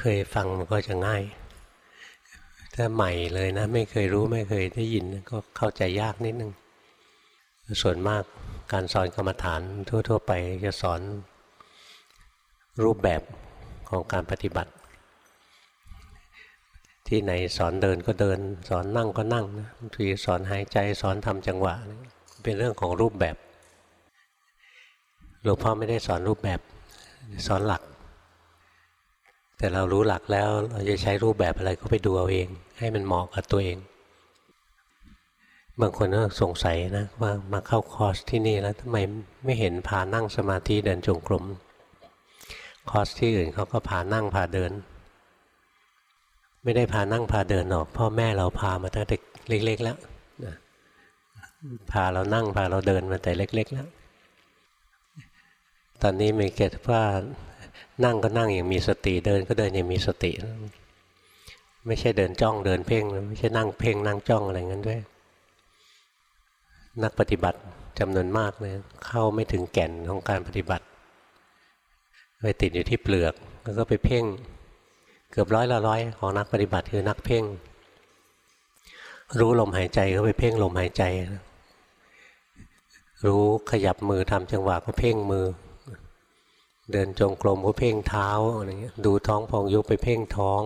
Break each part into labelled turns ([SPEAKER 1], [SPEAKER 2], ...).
[SPEAKER 1] เคยฟังมันก็จะง่าย ถ้าใหม่เลยนะ ไม่เคยรู้ไม่เคยได้ยินก็เข้าใจยากนิดนึง ส่วนมากการสอนกรรมฐานทั่ว ๆ ไปจะสอนรูปแบบของการปฏิบัติ ที่ไหนสอนเดินก็เดิน สอนนั่งก็นั่งนะบางทีสอนหายใจสอนทำจังหวะ เป็นเรื่องของรูปแบบหลวงพ่อไม่ได้สอนรูปแบบ สอนหลัก แต่เรารู้หลักแล้วเราจะใช้รูปแบบอะไรก็ไปดูเอาเอง ให้มันเหมาะกับตัวเอง บางคนก็สงสัยนะว่ามาเข้าคอร์สที่นี่แล้วทำไมไม่เห็นพานั่งสมาธิเดินจงกรมคอร์สที่อื่นเขาก็พานั่งพาเดิน ไม่ได้พานั่งพาเดินหรอก พ่อแม่เราพามาตั้งแต่เล็ก ๆ แล้วพาเรานั่งพาเราเดินมาแต่เล็ก ๆ แล้ว ตอนนี้มีเกตว่า นั่งก็นั่งอย่างมีสติเดินก็เดินอย่างมีสติ ไม่ใช่เดินจ้องเดินเพ่งไม่ใช่นั่งเพ่งนั่งจ้องอะไรงั้นด้วย นักปฏิบัติจำนวนมากเลยเข้าไม่ถึงแก่นของการปฏิบัติไปติดอยู่ที่เปลือกแล้วก็ไปเพ่ง เกือบร้อยละร้อยของนักปฏิบัติคือนักเพ่ง รู้ลมหายใจก็ไปเพ่งลมหายใจ รู้ขยับมือทำจังหวะก็เพ่งมือ เดินจงกรมก็เพ่งเท้าอะไรเงี้ยดูท้องพองยุบไปเพ่งท้อง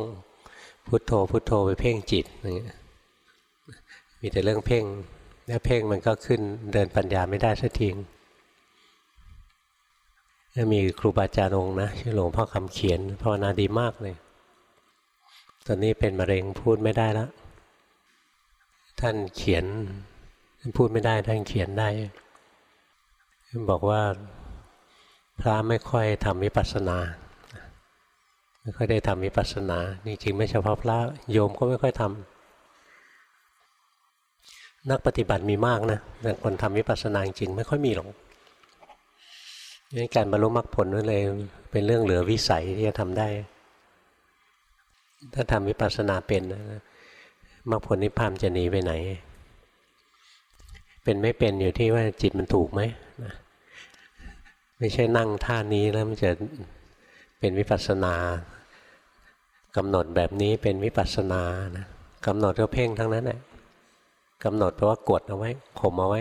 [SPEAKER 1] พุทโธพุทโธไปเพ่งจิตอะไรเงี้ยมีแต่เรื่องเพ่งแล้วเพ่งมันก็ขึ้นเดินปัญญาไม่ได้สักทีมีครูบาอาจารย์องค์นะชื่อหลวงพ่อคำเขียนภาวนาดีมากเลย ตอนนี้เป็นมะเร็งพูดไม่ได้แล้วท่านเขียนท่านพูดไม่ได้ท่านเขียนได้บอกว่า พระไม่ค่อยทำวิปัสสนา ไม่ค่อยได้ทำวิปัสสนาจริงๆไม่เฉพาะพระโยมก็ไม่ค่อยทำนักปฏิบัติมีมากนะแต่คนทำวิปัสสนาจริงไม่ค่อยมีหรอกนี่การบรรลุมรรคผลนั่นเลยเป็นเรื่องเหลือวิสัยที่จะทำได้ ถ้าทำวิปัสสนาเป็นมรรคผลนิพพานจะหนีไปไหน เป็นไม่เป็นอยู่ที่ว่าจิตมันถูกไหม ไม่ใช่นั่งท่านี้แล้วมันจะเป็นวิปัสสนากำหนดแบบนี้เป็นวิปัสสนานะกำหนดก็เพ่งทั้งนั้นแหละกำหนดแปลว่ากดเอาไว้ข่มเอาไว้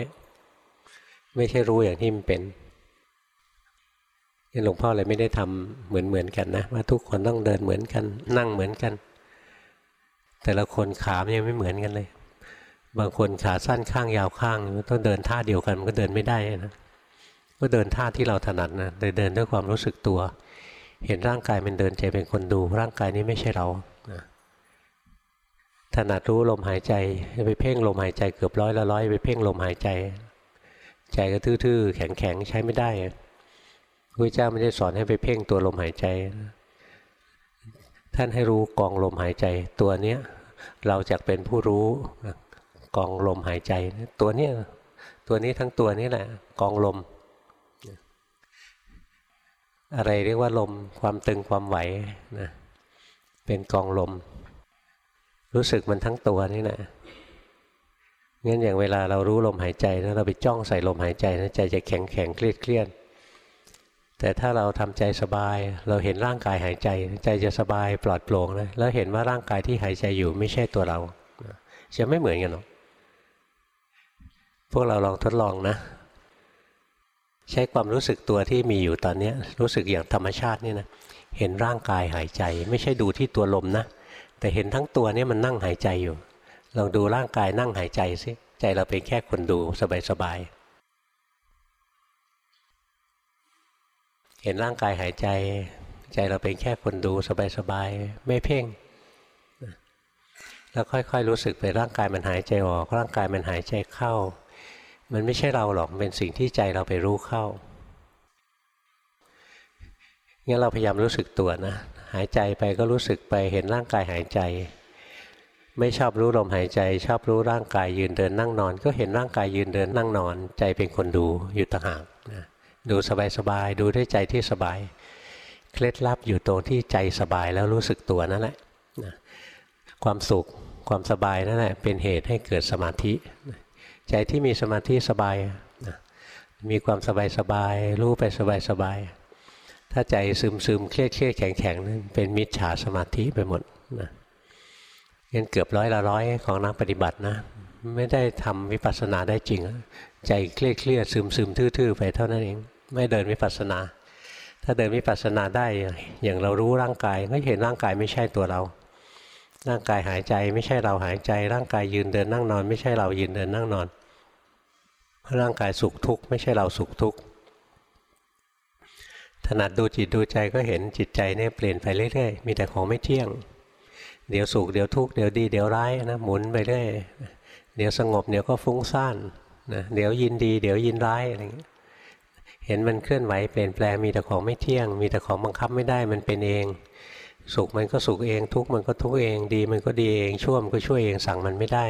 [SPEAKER 1] ไม่ใช่รู้อย่างที่มันเป็นหลวงพ่อเลยไม่ได้ทำเหมือนเหมือนกันนะว่าทุกคนต้องเดินเหมือนกัน นั่งเหมือนกัน แต่ละคนขายังไม่เหมือนกันเลย บางคนขาสั้นข้างยาวข้าง ต้องเดินท่าเดียวกันมันก็เดินไม่ได้นะ ก็เดินท่าที่เราถนัดนะเดินเดินด้วยความรู้สึกตัว เห็นร่างกายมันเดินใจเป็นคนดู ร่างกายนี้ไม่ใช่เรานะถนัดรู้ลมหายใจไปเพ่งลมหายใจเกือบร้อยละร้อยไปเพ่งลมหายใจ ใจก็ทื่อๆแข็งๆใช้ไม่ได้พระเจ้าไม่ได้สอนให้ไปเพ่งตัวลมหายใจ ท่านให้รู้กองลมหายใจ ตัวเนี้ยเราจะเป็นผู้รู้กองลมหายใจ ตัวเนี้ยตัวนี้ทั้งตัวนี้แหละ กองลม อะไรเรียกว่าลม ความตึงความไหวนะเป็นกองลม รู้สึกมันทั้งตัวนี่แหละงั้นอย่างเวลาเรารู้ลมหายใจแล้วเราไปจ้องใส่ลมหายใจนะใจจะแข็งแข็งเครียดเครียดแต่ถ้าเราทำใจสบาย เราเห็นร่างกายหายใจ ใจจะสบายปลอดโปร่งนะแล้วเห็นว่าร่างกายที่หายใจอยู่ไม่ใช่ตัวเราจะไม่เหมือนกันหรอกพวกเราลองทดลองนะ ใช้ความรู้สึกตัวที่มีอยู่ตอนนี้รู้สึกอย่างธรรมชาตินี่นะเห็นร่างกายหายใจ ไม่ใช่ดูที่ตัวลมนะ แต่เห็นทั้งตัวนี่มันนั่งหายใจอยู่ลองดูร่างกายนั่งหายใจซิใจเราเป็นแค่คนดูสบายๆเห็นร่างกายหายใจ ใจเราเป็นแค่คนดูสบายๆไม่เพ่งแล้วค่อยๆรู้สึกไปร่างกายมันหายใจออก ร่างกายมันหายใจเข้า มันไม่ใช่เราหรอกเป็นสิ่งที่ใจเราไปรู้เข้างั้นเราพยายามรู้สึกตัวนะ หายใจไปก็รู้สึกไปเห็นร่างกายหายใจ ไม่ชอบรู้ลมหายใจ ชอบรู้ร่างกายยืนเดินนั่งนอน ก็เห็นร่างกายยืนเดินนั่งนอน ใจเป็นคนดูอยู่ต่างหากนะดูสบายๆดูด้วยใจที่สบาย เคล็ดลับอยู่ตรงที่ใจสบายแล้วรู้สึกตัวนั่นแหละความสุขความสบายนั่นแหละเป็นเหตุให้เกิดสมาธิ ใจที่มีสมาธิสบายมีความสบายสบายรู้ไปสบายสบายถ้าใจซึมซึมเครียดเครียดแข็งแข็งนั่นเป็นมิจฉาสมาธิไปหมดนะงั้นเกือบร้อยละร้อยของนักปฏิบัตินะ ไม่ได้ทำวิปัสสนาได้จริง ใจเครียดเครียดซึมซึมทื่อๆไปเท่านั้นเองไม่เดินวิปัสสนา ถ้าเดินวิปัสสนาได้อย่างเรารู้ร่างกายก็เห็นร่างกายไม่ใช่ตัวเรา ร่างกายหายใจไม่ใช่เราหายใจ ร่างกายยืนเดินนั่งนอน ไม่ใช่เรายืนเดินนั่งนอน ร่างกายสุขทุกข์ไม่ใช่เราสุขทุกข์ถนัดดูจิตดูใจก็เห็นจิตใจเนี่ยเปลี่ยนไปเรื่อยๆ มีแต่ของไม่เที่ยง เดี๋ยวสุขเดี๋ยวทุกข์เดี๋ยวดีเดี๋ยวร้ายนะหมุนไปเรื่อยเดี๋ยวสงบเดี๋ยวก็ฟุ้งซ่านนะเดี๋ยวยินดี เดี๋ยวยินร้ายอะไรอย่างเงี้ยเห็นมันเคลื่อนไหวเปลี่ยนแปลงมีแต่ของไม่เที่ยง มีแต่ของบังคับไม่ได้มันเป็นเอง สุขมันก็สุขเอง ทุกข์มันก็ทุกข์เอง ดีมันก็ดีเองชั่วมันก็ช่วยเองสั่งมันไม่ได้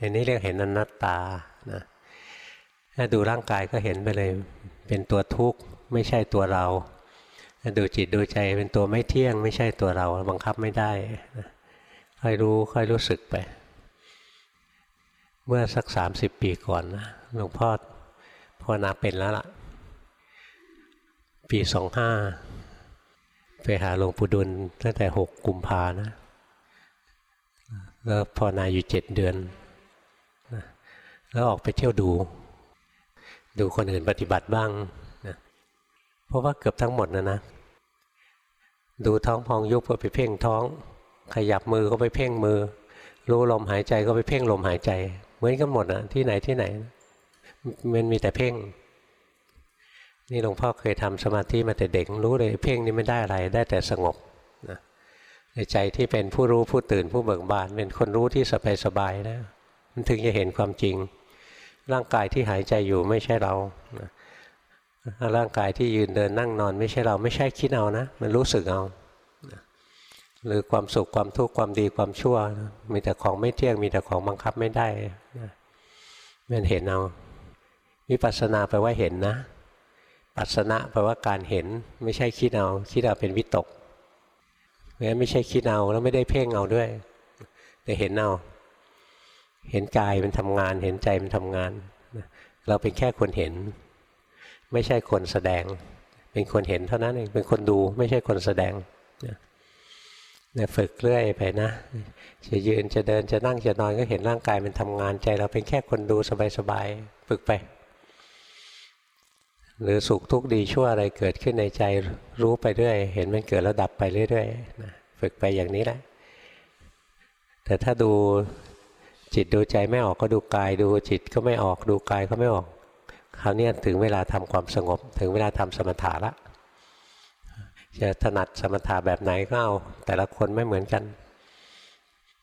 [SPEAKER 1] อันนี้เรียกเห็นอนัตตานะถ้าดูร่างกายก็เห็นไปเลยเป็นตัวทุกข์ไม่ใช่ตัวเราดูจิตดูใจเป็นตัวไม่เที่ยง ไม่ใช่ตัวเราบังคับไม่ได้ค่อยรู้ค่อยรู้สึกไป เมื่อสักสามสิบปีก่อนนะหลวงพ่อภาวนาเป็นแล้วล่ะ ปีสองห้า ไปหาหลวงปู่ดุลตั้งแต่หกกุมภานะแล้วภาวนาอยู่เจ็ดเดือน แล้วออกไปเที่ยวดู ดูคนอื่นปฏิบัติบ้างนะเพราะว่าเกือบทั้งหมดนะนะ ดูท้องพองยุบก็ไปเพ่งท้อง ขยับมือก็ไปเพ่งมือ รู้ลมหายใจก็ไปเพ่งลมหายใจ เหมือนกันหมดนะที่ไหนที่ไหน มันมีแต่เพ่ง นี่หลวงพ่อเคยทำสมาธิมาแต่เด็กรู้เลยเพ่งนี่ไม่ได้อะไรได้แต่สงบนะในใจที่เป็นผู้รู้ผู้ตื่นผู้เบิกบาน เป็นคนรู้ที่สบายสบายนะมันถึงจะเห็นความจริง ร่างกายที่หายใจอยู่ไม่ใช่เรานะร่างกายที่ยืนเดินนั่งนอน ไม่ใช่เราไม่ใช่คิดเอานะ มันรู้สึกเอาหรือความสุขความทุกข์ความดีความชั่ว มีแต่ของไม่เที่ยงมีแต่ของบังคับไม่ได้มันเห็นเอาวิปัสสนาแปลว่าเห็นนะ ปัสสนะแปลว่าการเห็นไม่ใช่คิดเอา คิดเอาเป็นวิตกเพราะไม่ใช่คิดเอาแล้วไม่ได้เพ่งเอาด้วย แต่เห็นเอา เห็นกายมันทำงาน เห็นใจมันทำงาน เราเป็นแค่คนเห็น ไม่ใช่คนแสดง เป็นคนเห็นเท่านั้นเองเป็นคนดูไม่ใช่คนแสดงเนี่ยฝึกเรื่อยไปนะ จะยืนจะเดินจะนั่งจะนอนก็เห็นร่างกายมันทำงานใจ เราเป็นแค่คนดูสบายๆฝึกไป หรือสุขทุกข์ดีชั่วอะไรเกิดขึ้นในใจรู้ไปเรื่อยเห็นมันเกิดแล้วดับไปเรื่อยๆนะฝึกไปอย่างนี้แหละ แต่ถ้าดูจิตดูใจไม่ออกก็ดูกาย ดูจิตก็ไม่ออกดูกายก็ไม่ออกคราวนี้ถึงเวลาทำความสงบ ถึงเวลาทำสมถะละจะถนัดสมถะแบบไหนก็เอาแต่ละคนไม่เหมือนกัน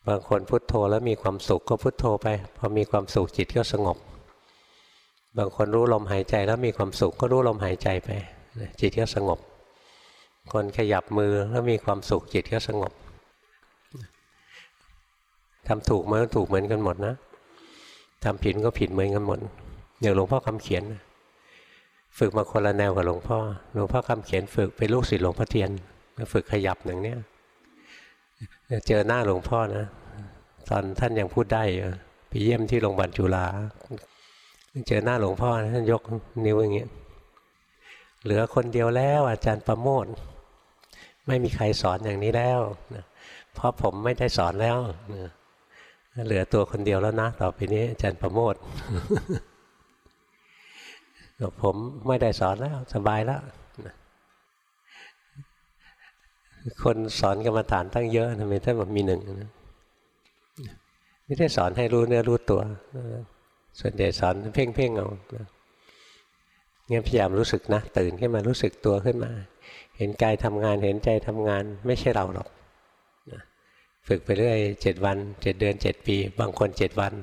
[SPEAKER 1] บางคนพุโทโธแล้วมีความสุขก็พุโทโธไป พอมีความสุขจิตก็สงบ บางคนรู้ลมหายใจแล้วมีความสุขก็รู้ลมหายใจไป จิตก็สงบ คนขยับมือแล้วมีความสุขจิตก็สงบทำถูกมันก็ถูกเหมือนกันหมดนะทำผิดก็ผิดเหมือนกันหมดอย่างหลวงพ่อคำเขียน ฝึกมาคนละแนวกับหลวงพ่อหลวงพ่อคำเขียนฝึกเป็นลูกศิษย์หลวงพ่อเทียนฝึกขยับอย่างเนี้ยเจอหน้าหลวงพ่อนะ ตอนท่านยังพูดได้ไปเยี่ยมที่โรงพยาบาลจุฬา เจอหน้าหลวงพ่อท่านยกนิ้วอย่างเงี้ยเหลือคนเดียวแล้วอาจารย์ประโมทไม่มีใครสอนอย่างนี้แล้วเพราะผมไม่ได้สอนแล้วเหลือตัวคนเดียวแล้วนะต่อไปนี้อาจารย์ประโมทผมไม่ได้สอนแล้วสบายแล้วคนสอนกรรมฐานตั้งเยอะทำไมท่านบอกมีหนึ่งนะไม่ได้สอนให้รู้เนื้อรู้ตัว ส่วนใหญ่สอนเพ่งเพ่งเอางั้นพยายามรู้สึกนะ ตื่นขึ้นมารู้สึกตัวขึ้นมา เห็นกายทำงานเห็นใจทำงาน ไม่ใช่เราหรอกฝึกไปเรื่อยเจ็ดวันเจ็ดเดือนเจ็ดปี บางคนเจ็ดวัน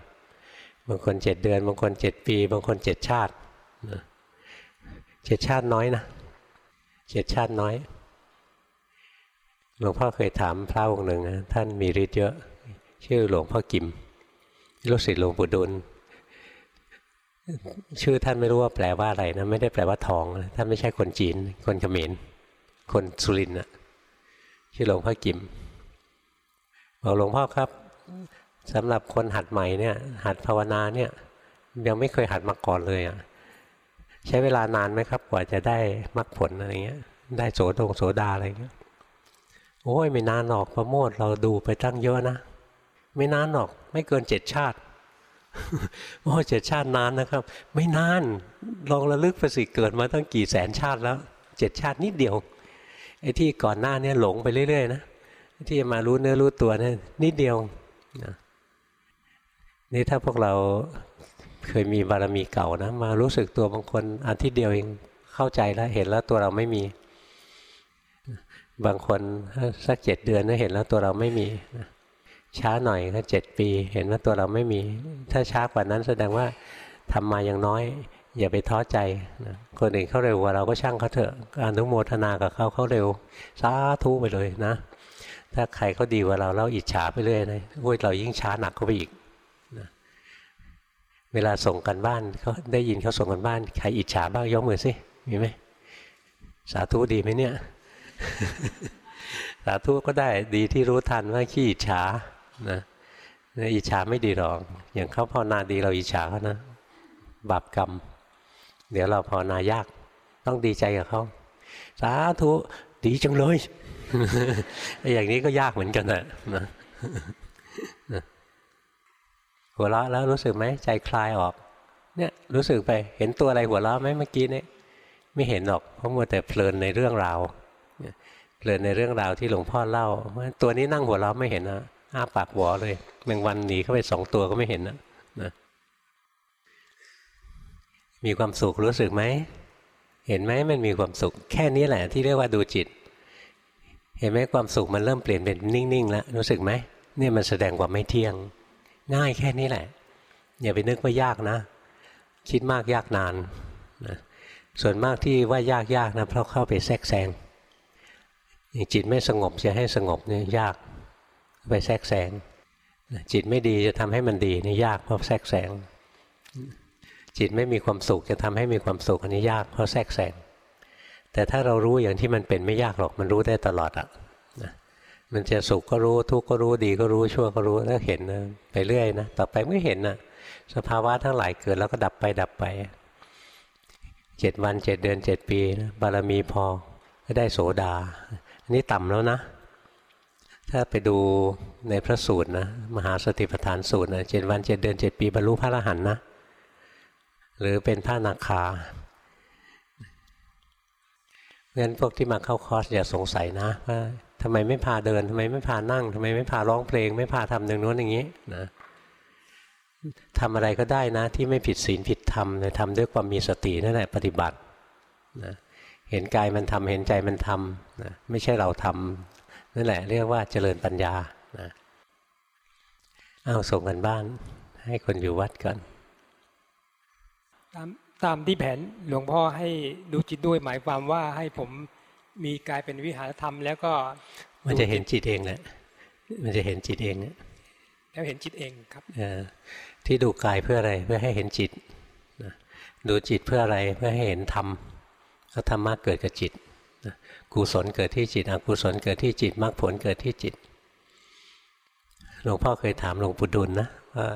[SPEAKER 1] บางคนเจ็ดเดือน บางคนเจ็ดปี บางคนเจ็ดชาติเจ็ดชาติน้อยนะเจ็ดชาติน้อยหลวงพ่อเคยถามพระองค์หนึ่งท่านมีฤทธิ์เยอะ ชื่อหลวงพ่อกิมลูกศิษย์หลวงปู่ดุล ชื่อท่านไม่รู้ว่าแปลว่าอะไรนะ ไม่ได้แปลว่าทองท่านไม่ใช่คนจีน คนเขมรคนสุรินทร์นะชื่อหลวงพ่อกิมบอกหลวงพ่อครับสำหรับคนหัดใหม่เนี่ย หัดภาวนาเนี่ย ยังไม่เคยหัดมาก่อนเลยอะใช้เวลานานไหมครับกว่าจะได้มรรคผลอะไรเงี้ย ได้โสดงโสดาอะไรเงี้ยโอ้ยไม่นานหรอกพระโมดเราดูไปตั้งเยอะนะไม่นานหรอก ไม่เกินเจ็ดชาติ โอ้เจ็ดชาตินานนะครับ ไม่นานลองระลึกไปสิเกิดมาตั้งกี่แสนชาติแล้วเจ็ดชาตินิดเดียวไอ้ที่ก่อนหน้าเนี้หลงไปเรื่อยๆนะที่มารู้เนื้อรู้ตัวเนี่ยนิดเดียวนะนี่ถ้าพวกเราเคยมีบารมีเก่านะมารู้สึกตัวบางคนอันที่เดียวเองเข้าใจแล้วเห็นแล้วตัวเราไม่มี บางคนสักเจ็ดเดือนก็เห็นแล้วตัวเราไม่มีนะ ช้าหน่อยก็เจ็ดปี เห็นว่าตัวเราไม่มี ถ้าช้ากว่านั้นแสดงว่าทำมาอย่างน้อย อย่าไปท้อใจนะคนอื่นเขาเร็วกว่าเราก็ช่างเขาเถอะอนุโมทนากับเขาเขาเร็วสาธุไปเลยนะ ถ้าใครเขาดีกว่าเราเราอิจฉาไปเรื่อยนะโอ้ยเรายิ่งช้าหนักเข้าไปอีกนะเวลาส่งกันบ้านเขาได้ยินเขาส่งกันบ้าน ใครอิจฉาบ้างยกมือสิมีไหมสาธุดีไหมเนี่ย สาธุก็ได้ดีที่รู้ทันว่าขี้อิจฉา นะอิจฉาไม่ดีหรอก อย่างเขาภาวนาดีเราอิจฉาเขานะ บาปกรรม เดี๋ยวเราภาวนายาก ต้องดีใจกับเขาสาธุดีจังเลย อย่างนี้ก็ยากเหมือนกันนะนะหัวเราะแล้วรู้สึกไหมใจคลายออก เนี่ยรู้สึกไปเห็นตัวอะไรหัวเราะไหมเมื่อกี้เนี่ยไม่เห็นหรอกเพราะมัวแต่เพลินในเรื่องราวเพลินในเรื่องราวที่หลวงพ่อเล่าว่าตัวนี้นั่งหัวเราะไม่เห็นนะ อ้าปากหัวเลยแมงวันหนีเข้าไปสองตัวก็ไม่เห็นนะนะมีความสุขรู้สึกไหม เห็นไหมมันมีความสุข แค่นี้แหละที่เรียกว่าดูจิต เห็นไหมความสุขมันเริ่มเปลี่ยนเป็นนิ่งๆแล้วรู้สึกไหมเนี่ยมันแสดงความไม่เที่ยง ง่ายแค่นี้แหละ อย่าไปนึกว่ายากนะ คิดมากยากนานนะส่วนมากที่ว่ายากยากนะเพราะเข้าไปแทรกแซงจิตไม่สงบจะให้สงบเนี่ยยาก ไปแทรกแซงจิตไม่ดีจะทำให้มันดีนี่ยากเพราะแทรกแซงจิตไม่มีความสุขจะทำให้มีความสุขอันนี้ยากเพราะแทรกแซงแต่ถ้าเรารู้อย่างที่มันเป็นไม่ยากหรอกมันรู้ได้ตลอดอะะมันจะสุขก็รู้ทุกข์ก็รู้ดีก็รู้ชั่วก็รู้แล้วเห็นนะไปเรื่อยนะต่อไปไม่เห็นนะสภาวะทั้งหลายเกิดแล้วก็ดับไปดับไปเจ็ดวันเจ็ดเดือนเจ็ดปีนะบารมีพอก็ได้โสดา อันนี้ต่ำแล้วนะ ถ้าไปดูในพระสูตรนะมหาสติปัฏฐานสูตรนะเจ็ดวันเจ็ดเดือนเจ็ดปีบรรลุพระอรหันต์นะ หรือเป็นพระนาคางั้นพวกที่มาเข้าคอร์สอย่าสงสัยนะว่าทำไมไม่พาเดินทำไมไม่พานั่งทำไมไม่พาร้องเพลง ไม่พาทำอย่งโน้นอย่างนี้นะทำอะไรก็ได้นะ ที่ไม่ผิดศีลผิดธรรมเนะทำด้วยความมีสตินั่นแหละปฏิบัตินะเห็นกายมันทำเห็นใจมันทำนะไม่ใช่เราทำ นั่นแหละเรียกว่าเจริญปัญญานะเอาส่งกันบ้าน ให้คนอยู่วัดก่อน
[SPEAKER 2] ตามตามที่แผนหลวงพ่อให้ดูจิตด้วยหมายความว่าให้ผมมีกายเป็นวิหารธรรม แล้วก็
[SPEAKER 1] มันจะเห็นจิตเองแหละมันจะเห็นจิตเองเนี่ย
[SPEAKER 2] แล้วเห็นจิตเองครับ
[SPEAKER 1] ที่ดูกายเพื่ออะไรเพื่อให้เห็นจิตดูจิตเพื่ออะไรเพื่อให้เห็นธรรมก็ธรรมะเกิดกับจิต กุศลเกิดที่จิต อกุศลเกิดที่จิตมรรคผลเกิดที่จิต หลวงพ่อเคยถามหลวงปู่ดุลนะว่า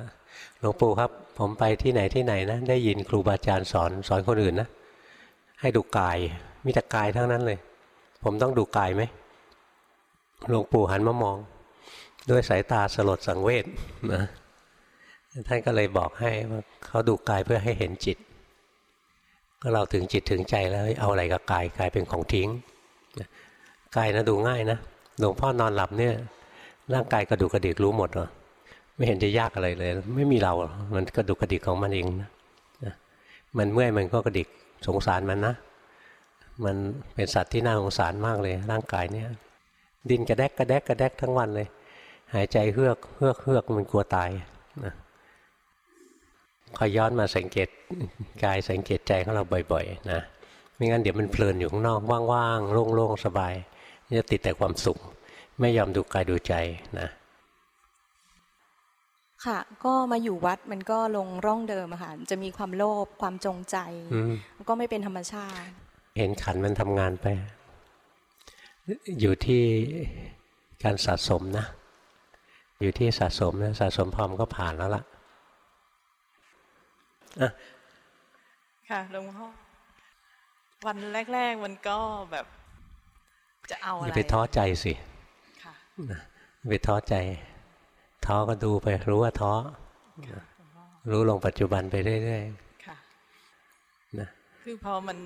[SPEAKER 1] หลวงปู่ครับ ผมไปที่ไหนที่ไหนนะได้ยินครูบาอาจารย์สอนสอนคนอื่นนะให้ดูกายมีแต่กายทั้งนั้นเลย ผมต้องดูกายไหมหลวงปู่หันมามอง ด้วยสายตาสลดสังเวชนะท่านก็เลยบอกให้ว่าเขาดูกายเพื่อให้เห็นจิต ก็เราถึงจิตถึงใจแล้วเอาอะไรกับกายกายเป็นของทิ้ง กายนะดูง่ายนะหลวงพ่อนอนหลับเนี่ย ร่างกายกระดูกกระดิกรู้หมดหรอไม่เห็นจะยากอะไรเลย ไม่มีเรา มันกระดูกกระดิกของมันเองนะมันเมื่อยมันก็กระดิกสงสารมันนะ มันเป็นสัตว์ที่น่าสงสารมากเลย ร่างกายเนี่ย ดินกระแดกกระแดกกระแดกทั้งวันเลย หายใจเฮือกเฮือกเฮือกมันกลัวตายนะคอยย้อนมาสังเกตกายสังเกตใจของเราบ่อย ๆ นะ ไม่งั้นเดี๋ยวมันเพลินอยู่ข้างนอกว่างๆโล่งๆสบายจะติดแต่ความสุข ไม่ยอมดูกายดูใจนะ
[SPEAKER 3] ค่ะ ก็มาอยู่วัดมันก็ลงร่องเดิมอะค่ะจะมีความโลภความจงใจก็ไม่เป็นธรรมชาติ
[SPEAKER 1] เห็นขันมันทำงานไป อยู่ที่การสะสมนะ อยู่ที่สะสมนะสะสมพร้อมก็ผ่านแล้วล่ะ
[SPEAKER 4] ค่ะหลวงพ่อ วันแรก ๆ มันก็แบบจะเอาอะ
[SPEAKER 1] อย่า
[SPEAKER 4] ไร
[SPEAKER 1] ไปท้อใจสิ
[SPEAKER 4] ค่ะ
[SPEAKER 1] อย่าไปท้อใจ ท้อก็ดูไปรู้ว่าท้อรู้ลงปัจจุบันไปเรื่อย
[SPEAKER 4] ค่ะ
[SPEAKER 1] ๆนะ
[SPEAKER 4] คือพอมัน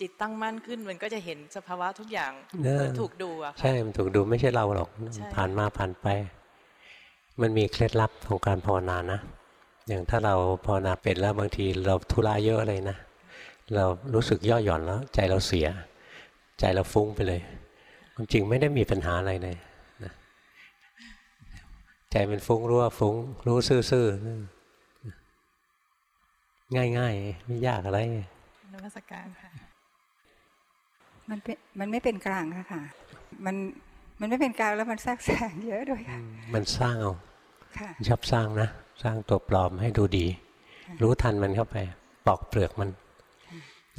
[SPEAKER 4] จิตตั้งมั่นขึ้นมันก็จะเห็นสภาวะทุกอย่าง
[SPEAKER 1] เออ
[SPEAKER 4] เหมือนถูกดูอะค่ะ
[SPEAKER 1] ใช่ มันถูกดูไม่ใช่เราหรอก
[SPEAKER 4] ใช่
[SPEAKER 1] ผ่านมาผ่านไป มันมีเคล็ดลับของการภาวนานะ อย่างถ้าเราภาวนาเป็นแล้วบางทีเราธุระเยอะเลยนะ เรารู้สึกย่อหย่อนแล้ว ใจเราเสีย ใจเราฟุ้งไปเลยความจริงไม่ได้มีปัญหาอะไรเลยนะใจมันฟุ้งรู้ว่าฟุ้งรู้ซื่อๆง่ายๆไม่ยากอะไร
[SPEAKER 4] นมัสการค่ะ
[SPEAKER 5] มันเป็นมันไม่เป็นกลางอะค่ะ มันมันไม่เป็นกลางแล้วมันแทรกแซงเยอะด้วยค่ะ
[SPEAKER 1] มันสร้างเอา
[SPEAKER 5] ค่ะ
[SPEAKER 1] ชอบสร้างนะ สร้างตัวปลอมให้ดูดี รู้ทันมันเข้าไป ปอกเปลือกมัน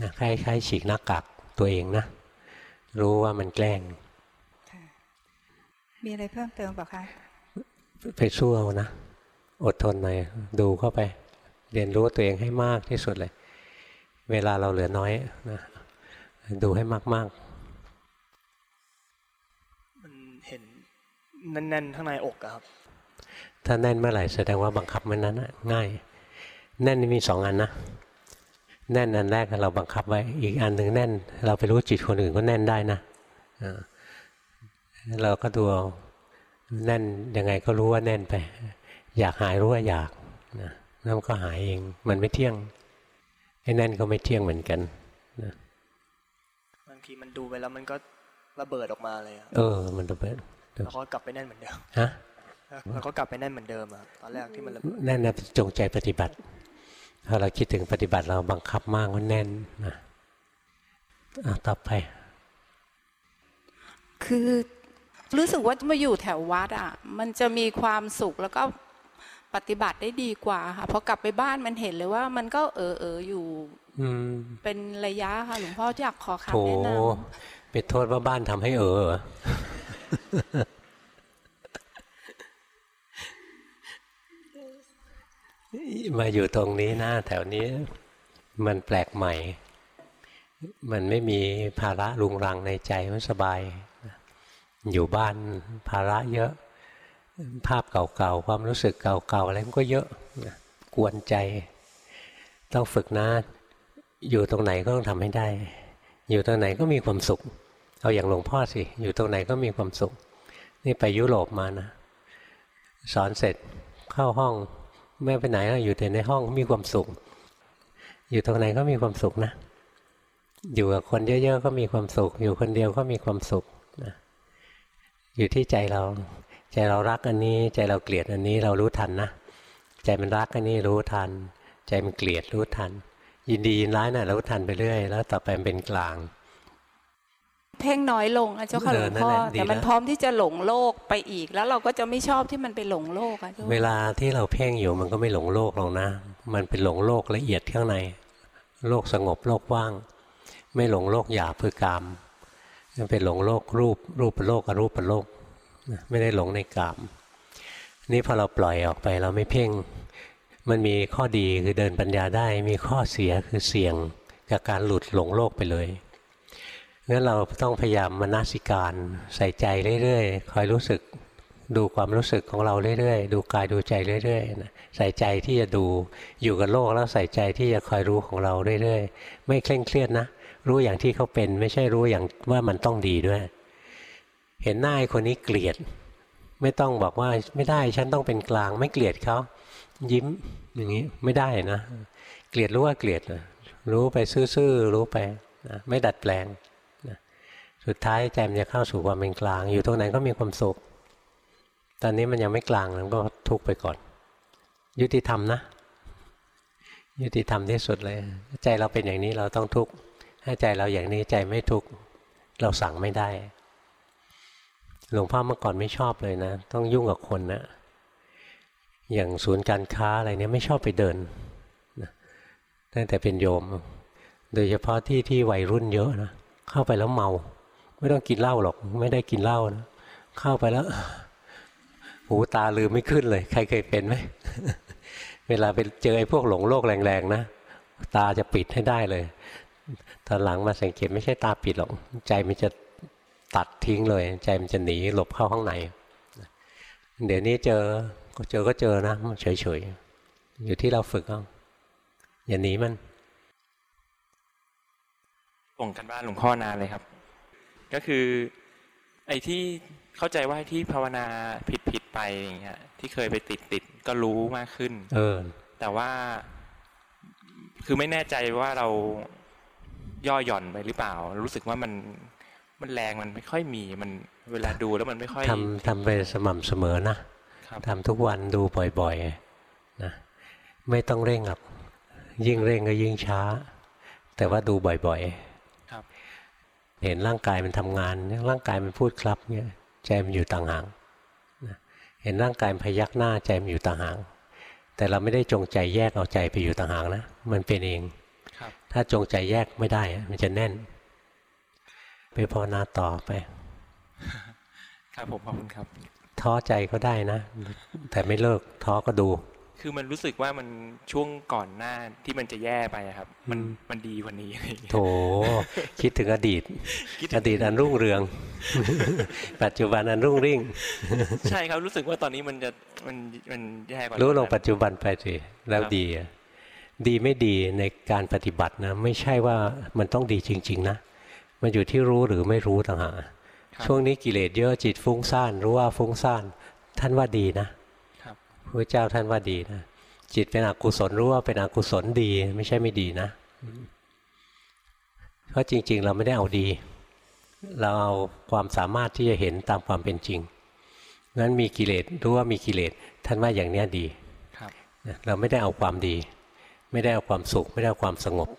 [SPEAKER 1] นะคล้ายๆฉีกหน้ากากตัวเองนะ รู้ว่ามันแกล้ง
[SPEAKER 5] ค่ะมีอะไรเพิ่มเติมเปล่าคะ
[SPEAKER 1] ไปสู้เอานะ อดทนหน่อยดูเข้าไป เรียนรู้ตัวเองให้มากที่สุดเลย เวลาเราเหลือน้อยนะดูให้มาก
[SPEAKER 6] มันเห็นแน่นๆข้างในอกอะครับ
[SPEAKER 1] ๆถ้าแน่นเมื่อไหร่แสดงว่าบังคับมันนั้นนะง่าย แน่นนี่มีสองอันนะ แน่นอันแรกเราบังคับไว้ อีกอันหนึ่งแน่น เราไปรู้จิตคนอื่นก็แน่นได้นะอ่าเราก็ดูเอาแน่นยังไงก็รู้ว่าแน่นไป อยากหายรู้ว่าอยากนะแล้วมันก็หายเอง มันไม่เที่ยงไอ้แน่นก็ไม่เที่ยงเหมือนกัน
[SPEAKER 6] บางทีมันดูไปแล้วมันก็ระเบิดออกมาเลยอะ
[SPEAKER 1] เออ มันจะเป็น
[SPEAKER 6] แล้วก็กลับไปแน่นเหมือนเดิม
[SPEAKER 1] ฮะ
[SPEAKER 6] แล้วก็กลับไปแน่นเหมือนเดิมอะตอนแรกที่มันระเบิด
[SPEAKER 1] แน่นนะจงใจปฏิบัติ พอเราคิดถึงปฏิบัติเราบังคับมากว่าแน่นนะอะต่อไป
[SPEAKER 7] คือรู้สึกว่ามาอยู่แถววัดอะ มันจะมีความสุขแล้วก็ปฏิบัติได้ดีกว่าค่ะพอกลับไปบ้านมันเห็นเลยว่า มันก็เออเอออยู่
[SPEAKER 1] อืม
[SPEAKER 7] เป็นระยะค่ะหลวงพ่ออยากขอ
[SPEAKER 1] โถ
[SPEAKER 7] คำแนะน
[SPEAKER 1] ไปโทษว่าบ้านทำให้เออเหรอ มาอยู่ตรงนี้นะแถวนี้ มันแปลกใหม่ มันไม่มีภาระรุงรังในใจมันสบาย อยู่บ้านภาระเยอะ ภาพเก่าๆ ความรู้สึกเก่าๆ อะไรมันก็เยอะนะกวนใจ ต้องฝึกนะอยู่ตรงไหนก็ต้องทำให้ได้ อยู่ตรงไหนก็มีความสุข เอาอย่างหลวงพ่อสิ อยู่ตรงไหนก็มีความสุข นี่ไปยุโรปมานะ สอนเสร็จเข้าห้อง ไม่ไปไหนแล้วอยู่แต่ในห้องมีความสุข อยู่ตรงไหนก็มีความสุขนะ อยู่กับคนเยอะๆก็มีความสุข อยู่คนเดียวก็มีความสุขนะอยู่ที่ใจเรา ใจเรารักอันนี้ ใจเราเกลียดอันนี้เรารู้ทันนะใจมันรักอันนี้รู้ทัน ใจมันเกลียดรู้ทัน ยินดียินร้ายน่ะรู้ทันไปเรื่อย แล้วต่อไปมันเป็นกลาง
[SPEAKER 7] เพ่งน้อยลงอะเจ้าค่ะ
[SPEAKER 1] เอ
[SPEAKER 7] หล
[SPEAKER 1] อ
[SPEAKER 7] วงพ่อ
[SPEAKER 1] นั่นแหละดี
[SPEAKER 7] แต่มัน
[SPEAKER 1] แล้ว
[SPEAKER 7] พร้อมที่จะหลงโลกไปอีก แล้วเราก็จะไม่ชอบที่มันไปหลงโลกอะเจ้า
[SPEAKER 1] เว
[SPEAKER 7] ค่ะ
[SPEAKER 1] ลาที่เราเพ่งอยู่มันก็ไม่หลงโลกหรอกนะ มันเป็นหลงโลกละเอียดข้างใน โลกสงบโลกว่าง ไม่หลงโลกหยาบคือกามมันเป็นหลงโลกรูปรูปเป็นโลกอรูปเป็นโลกนะไม่ได้หลงในกาม นี่พอเราปล่อยออกไปเราไม่เพ่ง มันมีข้อดีคือเดินปัญญาได้ มีข้อเสียคือเสี่ยงกับการหลุดหลงโลกไปเลย งั้นเราต้องพยายามมานาสิการใส่ใจเรื่อยๆ คอยรู้สึกดูความรู้สึกของเราเรื่อยๆ ดูกายดูใจเรื่อยๆนะใส่ใจที่จะดูอยู่กับโลกแล้วใส่ใจที่จะคอยรู้ของเราเรื่อยๆ ไม่เคร่งเครียดนะ รู้อย่างที่เขาเป็นไม่ใช่รู้อย่างว่ามันต้องดีด้วย เห็นหน้าไอ้คนนี้เกลียด ไม่ต้องบอกว่าไม่ได้ฉันต้องเป็นกลาง ไม่เกลียดเขายิ้มอย่างนี้ไม่ได้นะ เกลียดรู้ว่าเกลียดรู้ไปซื่อๆรู้ไปนะไม่ดัดแปลง สุดท้ายใจมันจะเข้าสู่ความเป็นกลาง อยู่ตรงไหนก็มีความสุข ตอนนี้มันยังไม่กลางมันก็ทุกข์ไปก่อน ยุติธรรมนะ ยุติธรรมที่สุดเลย ใจเราเป็นอย่างนี้เราต้องทุกข์ถ้าใจเราอย่างนี้ใจไม่ทุกข์เราสั่งไม่ได้ หลวงพ่อเมื่อก่อนไม่ชอบเลยนะ ต้องยุ่งกับคนนะอย่างศูนย์การค้าอะไรเนี่ยไม่ชอบไปเดินตั้งแต่เป็นโยม โดยเฉพาะที่ที่วัยรุ่นเยอะนะเข้าไปแล้วเมา ไม่ต้องกินเหล้าหรอก ไม่ได้กินเหล้านะเข้าไปแล้ว หูตาลืมไม่ขึ้นเลย ใครเคยเป็นไหมเวลาไปเจอไอ้พวกหลงโลกแรงๆนะตาจะปิดให้ได้เลยตอนหลังมาสังเกตไม่ใช่ตาปิดหรอกใจมันจะตัดทิ้งเลย ใจมันจะหนีหลบเข้าข้างในเดี๋ยวนี้เจอก็เจอก็เจอนะเฉยๆอยู่ที่เราฝึกเอาอย่าหนีมัน
[SPEAKER 8] ส่งกันบ้านหลวงพ่อนานเลยครับ ก็คือ ไอ้ที่เข้าใจว่าที่ภาวนาผิดผิดๆไปอย่างเงี้ยที่เคยไปติดติดๆก็รู้มากขึ้น
[SPEAKER 1] เออ
[SPEAKER 8] แต่ว่า คือไม่แน่ใจว่าเราย่อหย่อนไปหรือเปล่า รู้สึกว่ามันมันแรงมันไม่ค่อยมีมันเวลาดูแล้วมันไม่ค่อย
[SPEAKER 1] ทำทำไปสม่ำเสมอนะครับทำทุกวันดูบ่อยๆนะไม่ต้องเร่งหรอกยิ่งเร่งก็ยิ่งช้า แต่ว่าดูบ่อย
[SPEAKER 8] ครับ
[SPEAKER 1] ๆ เห็นร่างกายมันทำงาน ร่างกายมันพูดครับเนี่ยใจมันอยู่ต่างหากนะเห็นร่างกายมันพยักหน้าใจมันอยู่ต่างหากแต่เราไม่ได้จงใจแยกเอาใจไปอยู่ต่างหากนะ มันเป็นเอง
[SPEAKER 8] ครับ
[SPEAKER 1] ถ้าจงใจแยกไม่ได้อะมันจะแน่น ไปภาวนาต่อไป
[SPEAKER 8] ครับผมขอบคุณครับ
[SPEAKER 1] ท้อใจก็ได้นะ แต่ไม่เลิกท้อก็ดู
[SPEAKER 8] คือมันรู้สึกว่ามันช่วงก่อนหน้าที่มันจะแย่ไปอะครับ มัน
[SPEAKER 1] อืม
[SPEAKER 8] มันดีกว่านี้อะไรอย่างเงี้ย
[SPEAKER 1] โถคิดถึงอดีต
[SPEAKER 8] คิด
[SPEAKER 1] อดีตอันรุ่งเรือง ปัจจุบันอันรุ่งริ่ง
[SPEAKER 8] ใช่ครับรู้สึกว่าตอนนี้มันจะมันมันแย่กว่า
[SPEAKER 1] รู้
[SPEAKER 8] ตอน
[SPEAKER 1] ล
[SPEAKER 8] นั้
[SPEAKER 1] ง
[SPEAKER 8] น
[SPEAKER 1] ปัจจุบันไปสิแล้ว
[SPEAKER 8] ครับ
[SPEAKER 1] ดีอะดีไม่ดีในการปฏิบัตินะ ไม่ใช่ว่ามันต้องดีจริง ๆ นะ มันอยู่ที่รู้หรือไม่รู้ต่างหาก
[SPEAKER 8] ครับ
[SPEAKER 1] ช่วงนี้กิเลสเยอะจิตฟุ้งซ่านรู้ว่าฟุ้งซ่านท่านว่าดีนะครับ พระเจ้าท่านว่าดีนะจิตเป็นอกุศลรู้ว่าเป็นอกุศลดี ไม่ใช่ไม่ดีนะเพราะจริง ๆ เราไม่ได้เอาดี เราเอาความสามารถที่จะเห็นตามความเป็นจริงงั้นมีกิเลสรู้ว่ามีกิเลสท่านว่าอย่างเนี้ยดี
[SPEAKER 8] ครับ
[SPEAKER 1] นะเราไม่ได้เอาความดี ไม่ได้เอาความสุข ไม่ได้เอาความสงบ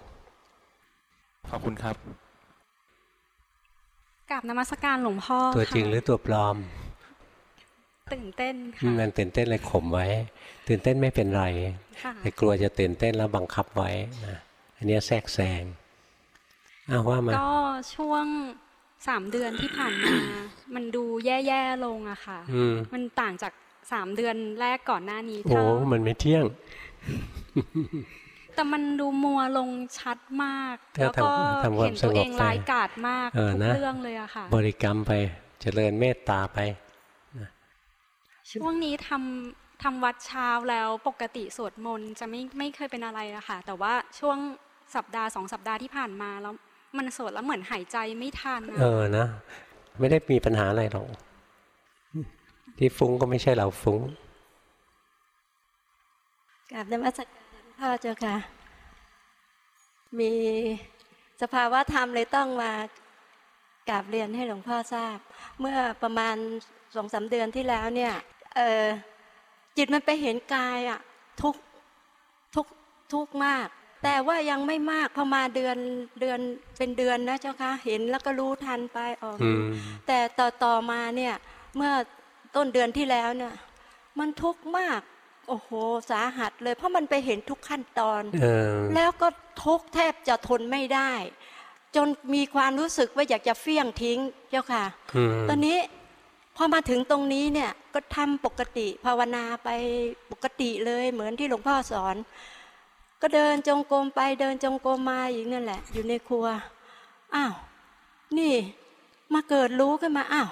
[SPEAKER 8] ขอบคุณครับ
[SPEAKER 9] กราบนมัสการหลวงพ่อ
[SPEAKER 1] ตัวจริง
[SPEAKER 9] ค่ะ
[SPEAKER 1] หรือตัวปลอม
[SPEAKER 9] ตื่นเต้น
[SPEAKER 1] อืม
[SPEAKER 9] ค่ะ
[SPEAKER 1] มันตื่นเต้นเลยข่มไว้ ตื่นเต้นไม่เป็นไร
[SPEAKER 9] ค่ะ
[SPEAKER 1] แต่กลัวจะตื่นเต้นแล้วบังคับไว้นะอันเนี้ยแทรกแซงอ้าวว่ามา
[SPEAKER 9] ก็ช่วงสามเดือนที่ผ่านมา มันดูแย่ๆลงอะค่ะ
[SPEAKER 1] อืม
[SPEAKER 9] มันต่างจากสามเดือนแรกก่อนหน้านี้
[SPEAKER 1] โอ้
[SPEAKER 9] ถ้า
[SPEAKER 1] มันไม่เที่ยง
[SPEAKER 9] แต่มันดูมัวลงชัดมาก
[SPEAKER 1] ถ้า
[SPEAKER 9] แล้วก็
[SPEAKER 1] ทำทำความ
[SPEAKER 9] เห็นตัวเอง
[SPEAKER 1] สงบไป
[SPEAKER 9] ร้ายกาจมาก
[SPEAKER 1] เออ
[SPEAKER 9] ทุก
[SPEAKER 1] นะ
[SPEAKER 9] เรื่องเลยอะค่ะ
[SPEAKER 1] บริกรรมไป เจริญเมตตาไป
[SPEAKER 9] ช่วงนี้ทำทำวัดเช้าแล้วปกติสวดมนต์จะไม่ไม่เคยเป็นอะไรอะค่ะแต่ว่าช่วงสัปดาห์สองสัปดาห์ที่ผ่านมาแล้วมันสวดแล้วเหมือนหายใจไม่ทันอะ
[SPEAKER 1] เออนะไม่ได้มีปัญหาอะไรหรอกที่ฟุ้งก็ไม่ใช่เราฟุ้ง
[SPEAKER 10] กราบนมัสการหลวงพ่อเจ้าค่ะ มีสภาวะธรรมเลยต้องมากราบเรียนให้หลวงพ่อทราบ เมื่อประมาณสองสามเดือนที่แล้วเนี่ย เออจิตมันไปเห็นกายอะทุกข์ทุกข์ทุกข์มาก แต่ว่ายังไม่มากพอมาเดือนเดือนเป็นเดือนนะเจ้าค่ะเห็นแล้วก็รู้ทันไปออก
[SPEAKER 1] อืม
[SPEAKER 10] แต่ต่อต่อมาเนี่ยเมื่อต้นเดือนที่แล้วเนี่ย มันทุกข์มากโอ้โหสาหัสเลยเพราะมันไปเห็นทุกขั้นตอน
[SPEAKER 1] เออ
[SPEAKER 10] แล้วก็ทุกข์แทบจะทนไม่ได้ จนมีความรู้สึกว่าอยากจะเฟี้ยงทิ้งเจ้าค่ะ
[SPEAKER 1] อืม
[SPEAKER 10] ตอนนี้พ อมาถึงตรงนี้เนี่ยก็ทำปกติภาวนาไปปกติเลยเหมือนที่หลวงพ่อสอน ก็เดินจงกรมไปเดินจงกรมมาอย่างนั่นแหละ อยู่ในครัวอ้าวนี่มาเกิดรู้ขึ้นมาอ้าว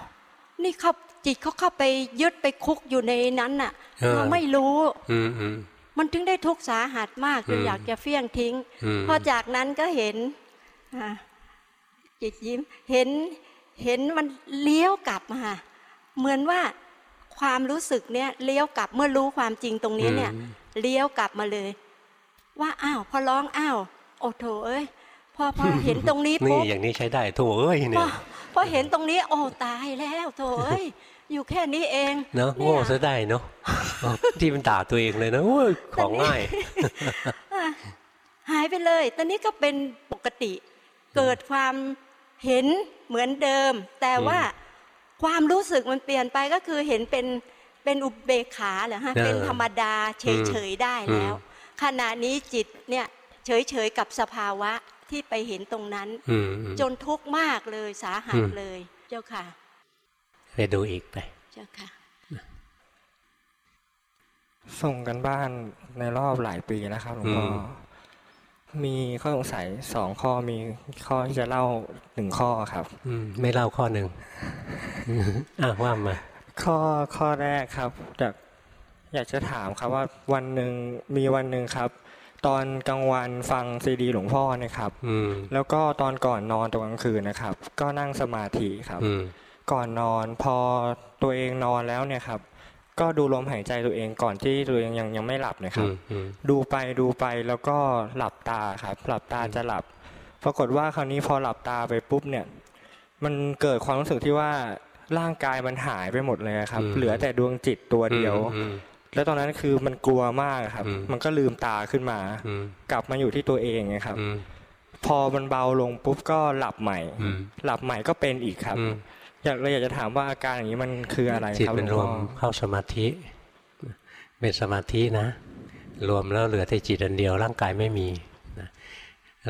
[SPEAKER 10] นี่เขาจิตเขาเข้าไปยึดไปคุกอยู่ในนั้นน่ะ
[SPEAKER 1] เออ
[SPEAKER 10] เราไม่รู้
[SPEAKER 1] อืมอืม
[SPEAKER 10] มันถึงได้ทุกข์สาหัสมากจน
[SPEAKER 1] อืม
[SPEAKER 10] อยากจะเฟี้ยงทิ้ง
[SPEAKER 1] อืม
[SPEAKER 10] พอจากนั้นก็เห็นอ่าจิตยิ้มเห็นเห็นมันเลี้ยวกลับมา เหมือนว่าความรู้สึกเนี้ยเลี้ยวกลับเมื่อรู้ความจริงตรงนี้เนี่ย
[SPEAKER 1] อืม
[SPEAKER 10] เลี้ยวกลับมาเลย ว่าอ้าวพอร้องอ้าวโอ้โถเอ้ยพอพอเห็นตรงนี้
[SPEAKER 1] นี่
[SPEAKER 10] ปุ๊บ
[SPEAKER 1] อย่างนี้ใช้ได้โถเอ้ย
[SPEAKER 10] พ
[SPEAKER 1] เนี่
[SPEAKER 10] อยพอเห็นตรงนี้โอ้ตายแล้วโถเอ้ยอยู่แค่นี้เอง
[SPEAKER 1] เนาะ
[SPEAKER 10] ย
[SPEAKER 1] โง่ซะได้เนาะเออที่มันด่าตัวเองเลยนะโอ้ยของง่าย
[SPEAKER 10] อะหายไปเลย ตอนนี้ก็เป็นปกติ เกิดความเห็นเหมือนเดิม แต่ว่า ความรู้สึกมันเปลี่ยนไปก็คือเห็นเป็นเป็นอุเบกขาเหรอฮะ
[SPEAKER 1] เออ
[SPEAKER 10] เป็นธรรมดาเฉยๆได้แล้ว
[SPEAKER 1] อืม
[SPEAKER 10] ขณะนี้จิตเนี่ยเฉยๆกับสภาวะที่ไปเห็นตรงนั้น
[SPEAKER 1] อืมอืม
[SPEAKER 10] จนทุกข์มากเลยสาหัส
[SPEAKER 1] อืม
[SPEAKER 10] เลย เจ้าค่ะ
[SPEAKER 1] ไปดูอีกไป
[SPEAKER 10] เจ้าค่ะ
[SPEAKER 6] ส่งกันบ้านในรอบหลายปีนะครับหลวงพ่ออ
[SPEAKER 1] ม
[SPEAKER 11] มีข้อสงสัยสองข้อมีข้อที่จะเล่าหนึ่งข้อครับ
[SPEAKER 1] อืมไม่เล่าข้อหนึ่งอะว่ามา
[SPEAKER 11] ข้อข้อแรกครับอยากอยากจะถามครับว่าวันหนึ่งมีวันหนึ่งครับ ตอนกลางวันฟังซีดีหลวงพ่อเนะครับ
[SPEAKER 1] อืม
[SPEAKER 11] แล้วก็ตอนก่อนนอนตอนกลางคืนนะครับ ก็นั่งสมาธิครับ
[SPEAKER 1] อืม
[SPEAKER 11] ก่อนนอนพอตัวเองนอนแล้วเนี่ยครับ ก็ดูลมหายใจตัวเองก่อนที่ตัวเองยังยังไม่หลับนะค
[SPEAKER 1] อื
[SPEAKER 11] รับ
[SPEAKER 1] มอืม
[SPEAKER 11] ดูไปดูไปแล้วก็หลับตาครับ หลับตาจะหลับ ปรากฏว่าคราวนี้พอหลับตาไปปุ๊บเนี่ย มันเกิดความรู้สึกที่ว่าร่างกายมันหายไปหมดเลยครับ เหลือแต่ดวงจิตตัวเดียว
[SPEAKER 1] อืม
[SPEAKER 11] แล้วตอนนั้นคือมันกลัวมากครับ
[SPEAKER 1] อืม
[SPEAKER 11] มันก็ลืมตาขึ้นมา
[SPEAKER 1] อืม
[SPEAKER 11] กลับมาอยู่ที่ตัวเองไงครับ
[SPEAKER 1] อืม
[SPEAKER 11] พอมันเบาลงปุ๊บก็หลับใหม่
[SPEAKER 1] อืม
[SPEAKER 11] หลับใหม่ก็เป็นอีกครับ
[SPEAKER 1] อืม
[SPEAKER 11] อยากเลยอยากจะถามว่าอาการอย่างนี้มันคืออะไร
[SPEAKER 1] จิต
[SPEAKER 11] ครับ
[SPEAKER 1] เป็น
[SPEAKER 11] หล
[SPEAKER 1] ร
[SPEAKER 11] ว
[SPEAKER 1] ว
[SPEAKER 11] ง
[SPEAKER 1] ม
[SPEAKER 11] พ่อ
[SPEAKER 1] เข้าสมาธิ เป็นสมาธินะ รวมแล้วเหลือแต่จิตอันเดียวร่างกายไม่มีนะ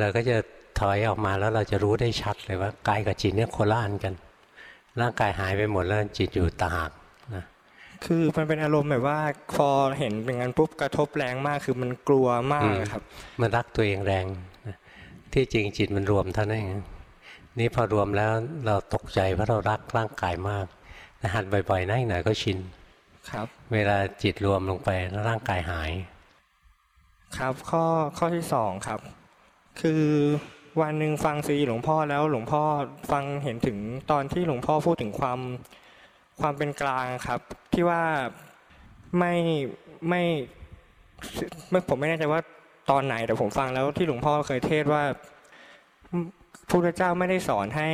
[SPEAKER 1] เราก็จะถอยออกมาแล้วเราจะรู้ได้ชัดเลยว่ากายกับจิตเนี่ยโคละอันกัน ร่างกายหายไปหมดแล้วจิตอยู่ต่างหากนะ
[SPEAKER 11] คือมันเป็นอารมณ์แบบว่าพอเห็นเป็นงั้นปุ๊บกระทบแรงมากคือมันกลัวมากครับ
[SPEAKER 1] มันรักตัวเองแรงนะที่จริงจิตมันรวมเท่านั้นเอง นี่พอรวมแล้วเราตกใจเพราะเรารักร่างกายมากแต่หัดบ่อยๆนั่งหน่อยก็ชิน
[SPEAKER 11] ครับ
[SPEAKER 1] เวลาจิตรวมลงไปแล้วร่างกายหาย
[SPEAKER 11] ครับข้อข้อที่สองครับ คือวันหนึ่งฟังซีดีหลวงพ่อแล้วหลวงพ่อฟังเห็นถึงตอนที่หลวงพ่อพูดถึงความความเป็นกลางครับ ที่ว่าไม่ไม่ไม่ผมไม่แน่ใจว่าตอนไหนแต่ผมฟังแล้วที่หลวงพ่อเคยเทศน์ว่า พระพุทธเจ้าไม่ได้สอนให้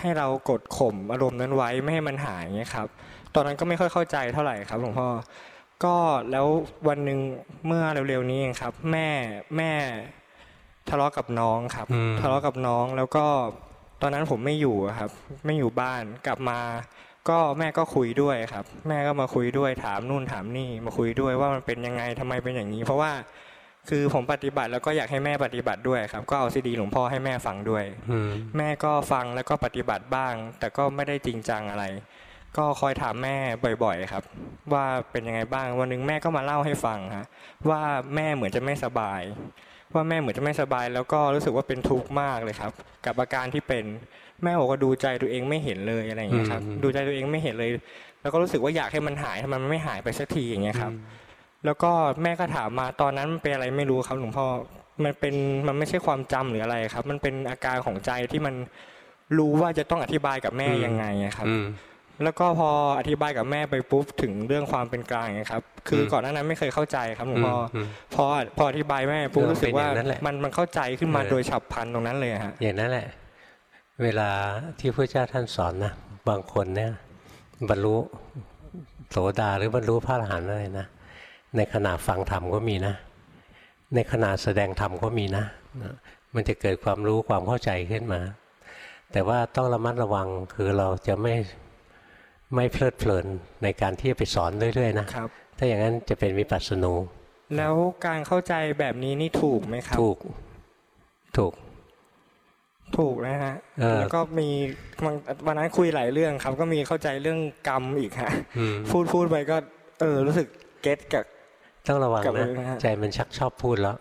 [SPEAKER 11] ให้เรากดข่มอารมณ์นั้นไว้ไม่ให้มันหายเงี้ยครับ ตอนนั้นก็ไม่ค่อยเข้าใจเท่าไหร่ครับหลวงพ่อ ก็แล้ววันหนึ่งเมื่อเร็วๆนี้เองครับ แม่แม่ทะเลาะกับน้องครับ
[SPEAKER 1] อืม
[SPEAKER 11] ทะเลาะกับน้องแล้วก็ตอนนั้นผมไม่อยู่อะครับ ไม่อยู่บ้านกลับมา ก็แม่ก็คุยด้วยครับ แม่ก็มาคุยด้วยถามนู่นถามนี่มาคุยด้วยว่ามันเป็นยังไงทำไมเป็นอย่างนี้ เพราะว่า คือผมปฏิบัติแล้วก็อยากให้แม่ปฏิบัติด้วยครับ ก็เอาซีดีหลวงพ่อให้แม่ฟังด้วย
[SPEAKER 1] อืม
[SPEAKER 11] แม่ก็ฟังแล้วก็ปฏิบัติบ้าง แต่ก็ไม่ได้จริงจังอะไร ก็คอยถามแม่บ่อยๆครับ ว่าเป็นยังไงบ้างวันหนึ่งแม่ก็มาเล่าให้ฟังฮะว่าแม่เหมือนจะไม่สบาย ว่าแม่เหมือนจะไม่สบาย แล้วก็รู้สึกว่าเป็นทุกข์มากเลยครับ กับอาการที่เป็นแม่บอกว่าดูใจตัวเองไม่เห็นเลยอะไรอย่างเงี้ยครับ
[SPEAKER 1] อืม
[SPEAKER 11] ดูใจตัวเองไม่เห็นเลย แล้วก็รู้สึกว่าอยากให้มันหายทำไมมันไม่หายไปสักทีอย่างเงี้ยครับ แล้วก็แม่ก็ถามมาตอนนั้นมันเป็นอะไรไม่รู้ครับหลวงพ่อมันเป็นมันไม่ใช่ความจำหรืออะไรครับ มันเป็นอาการของใจที่มันรู้ว่าจะต้องอธิบายกับแม่ยังไงอะครับ
[SPEAKER 1] อืม
[SPEAKER 11] แล้วก็พออธิบายกับแม่ไปปุ๊บถึงเรื่องความเป็นกลางไงครับ คืออ
[SPEAKER 1] ม
[SPEAKER 11] ก่อนหน้านั้นไม่เคยเข้าใจครับหลวงพ่ออ
[SPEAKER 1] ม
[SPEAKER 11] พอพออธิบายแม่ปุ๊บ
[SPEAKER 1] เออ
[SPEAKER 11] รู้สึกว่า
[SPEAKER 1] เป็นอย่างนั้นแหละ
[SPEAKER 11] มันมันเข้าใจขึ้นมา
[SPEAKER 1] เออ
[SPEAKER 11] โดยฉับพลันตรงนั้นเลยฮะ
[SPEAKER 1] อย่างนั้นแหละ เวลาที่พระเจ้าท่านสอนนะบางคนเนี่ยบรรลุโสดาหรือบรรลุพระอรหันต์อะไรนะ ในขณะฟังธรรมก็มีนะ ในขณะแสดงธรรมก็มีนะนะ มันจะเกิดความรู้ความเข้าใจขึ้นมา แต่ว่าต้องระมัดระวังคือเราจะไม่ไม่เพลิดเพลินในการที่จะไปสอนเรื่อยๆนะครับถ้าอย่างนั้นจะเป็นวิปัสสนู
[SPEAKER 11] แล้วการเข้าใจแบบนี้นี่ถูกไหมครับ
[SPEAKER 1] ถูกถูก
[SPEAKER 11] ถูกนะฮะ
[SPEAKER 1] เออ
[SPEAKER 11] แล้วก็มีบางวันนั้นคุยหลายเรื่องครับ ก็มีเข้าใจเรื่องกรรมอีกฮะ
[SPEAKER 1] อืม
[SPEAKER 11] พูดพูดไปก็ เออรู้สึกเก็ตกับ
[SPEAKER 1] ต้องระวัง
[SPEAKER 11] กลับ
[SPEAKER 1] นะ
[SPEAKER 11] ไปนะฮะ
[SPEAKER 1] ใจมันชักชอบพูดแล้ว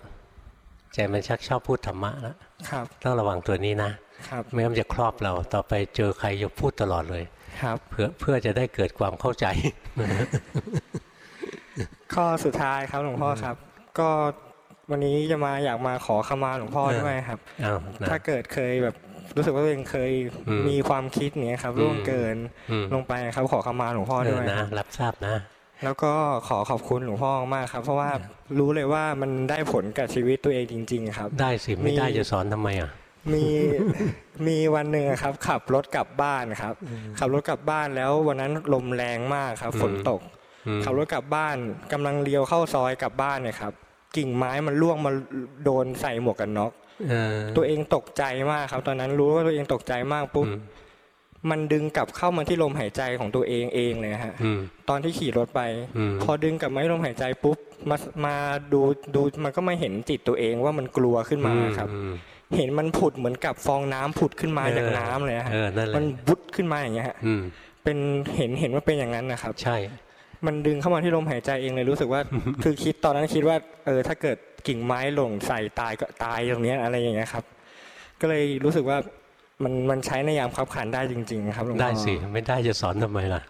[SPEAKER 1] ใจมันชักชอบพูดธรรมะแล้ว
[SPEAKER 11] ครับ
[SPEAKER 1] ต้องระวังตัวนี้นะครับไม่งั้นมันจะครอบเราต่อไปเจอใครจะพูดตลอดเลย
[SPEAKER 11] ครับ
[SPEAKER 1] เพื่อเพื่อจะได้เกิดความเข้าใจ
[SPEAKER 11] ข้อสุดท้ายครับหลวงพ่อครับ ก็วันนี้จะมาอยากมาขอขมาหลวงพ่อ
[SPEAKER 1] เออ
[SPEAKER 11] ด้วยครับ
[SPEAKER 1] อ้าวนะ
[SPEAKER 11] ถ้าเกิดเคยแบบรู้สึกว่าตัวเองเคย
[SPEAKER 1] อืม
[SPEAKER 11] มีความคิดเนี้ยครับ
[SPEAKER 1] อืม
[SPEAKER 11] ล่วงเกิน
[SPEAKER 1] อืม
[SPEAKER 11] ลงไปครับขอขมาหลวงพ่อ
[SPEAKER 1] เอ
[SPEAKER 11] ด้
[SPEAKER 1] อ
[SPEAKER 11] วย
[SPEAKER 1] นะ
[SPEAKER 11] ครับ
[SPEAKER 1] รับทราบนะ
[SPEAKER 11] แล้วก็ขอขอบคุณหลวงพ่อมากครับ เพราะว่ารู้เลยว่ามันได้ผลกับชีวิตตัวเองจริง ๆ ครับ
[SPEAKER 1] ได้สิไม่ได้
[SPEAKER 11] มี
[SPEAKER 1] จะสอนทำไมอะ
[SPEAKER 11] มีมีวันหนึ่งอะครับ ขับรถกลับบ้านครับ ขับรถกลับบ้านแล้ววันนั้นลมแรงมากครับ
[SPEAKER 1] อืม
[SPEAKER 11] ฝนตก
[SPEAKER 1] อืม
[SPEAKER 11] ขับรถกลับบ้านกำลังเลี้ยวเข้าซอยกลับบ้านเนี่ยครับ กิ่งไม้มันล่วงมาโดนใส่หมวกกันน็อก
[SPEAKER 1] เออ
[SPEAKER 11] ตัวเองตกใจมากครับ ตอนนั้นรู้ว่าตัวเองตกใจมากปุ๊บ
[SPEAKER 1] อื ม
[SPEAKER 11] มันดึงกลับเข้ามาที่ลมหายใจของตัวเองเองเลยฮะ
[SPEAKER 1] อืม
[SPEAKER 11] ตอนที่ขี่รถไป
[SPEAKER 1] อืม
[SPEAKER 11] พอดึงกลับมาที่ลมหายใจปุ๊บมามาดูดูมันก็มาเห็นจิตตัวเองว่ามันกลัวขึ้นมาครับ
[SPEAKER 1] อืม
[SPEAKER 11] เห็นมันผุดเหมือนกับฟองน้ำผุดขึ้นมา
[SPEAKER 1] เออ
[SPEAKER 11] จากน้ำเลยฮะ
[SPEAKER 1] เออนั่นแหละ
[SPEAKER 11] มันบุดขึ้นมาอย่างเงี้ยฮะ
[SPEAKER 1] อืม
[SPEAKER 11] เป็นเห็นเห็นว่าเป็นอย่างนั้นนะครับ
[SPEAKER 1] ใช่
[SPEAKER 11] มันดึงเข้ามาที่ลมหายใจเองเลยรู้สึกว่า คือคิดตอนนั้นคิดว่าเออถ้าเกิดกิ่งไม้หล่นใส่ตายก็ตายตรงเนี้ยอะไรอย่างเงี้ยครับ ก็เลยรู้สึกว่า มันมันใช้ในยามขับขันได้จริง ๆ ครับหลวงพ่อ
[SPEAKER 1] ได้สิไม่ได้จะสอนทำไมล่ะ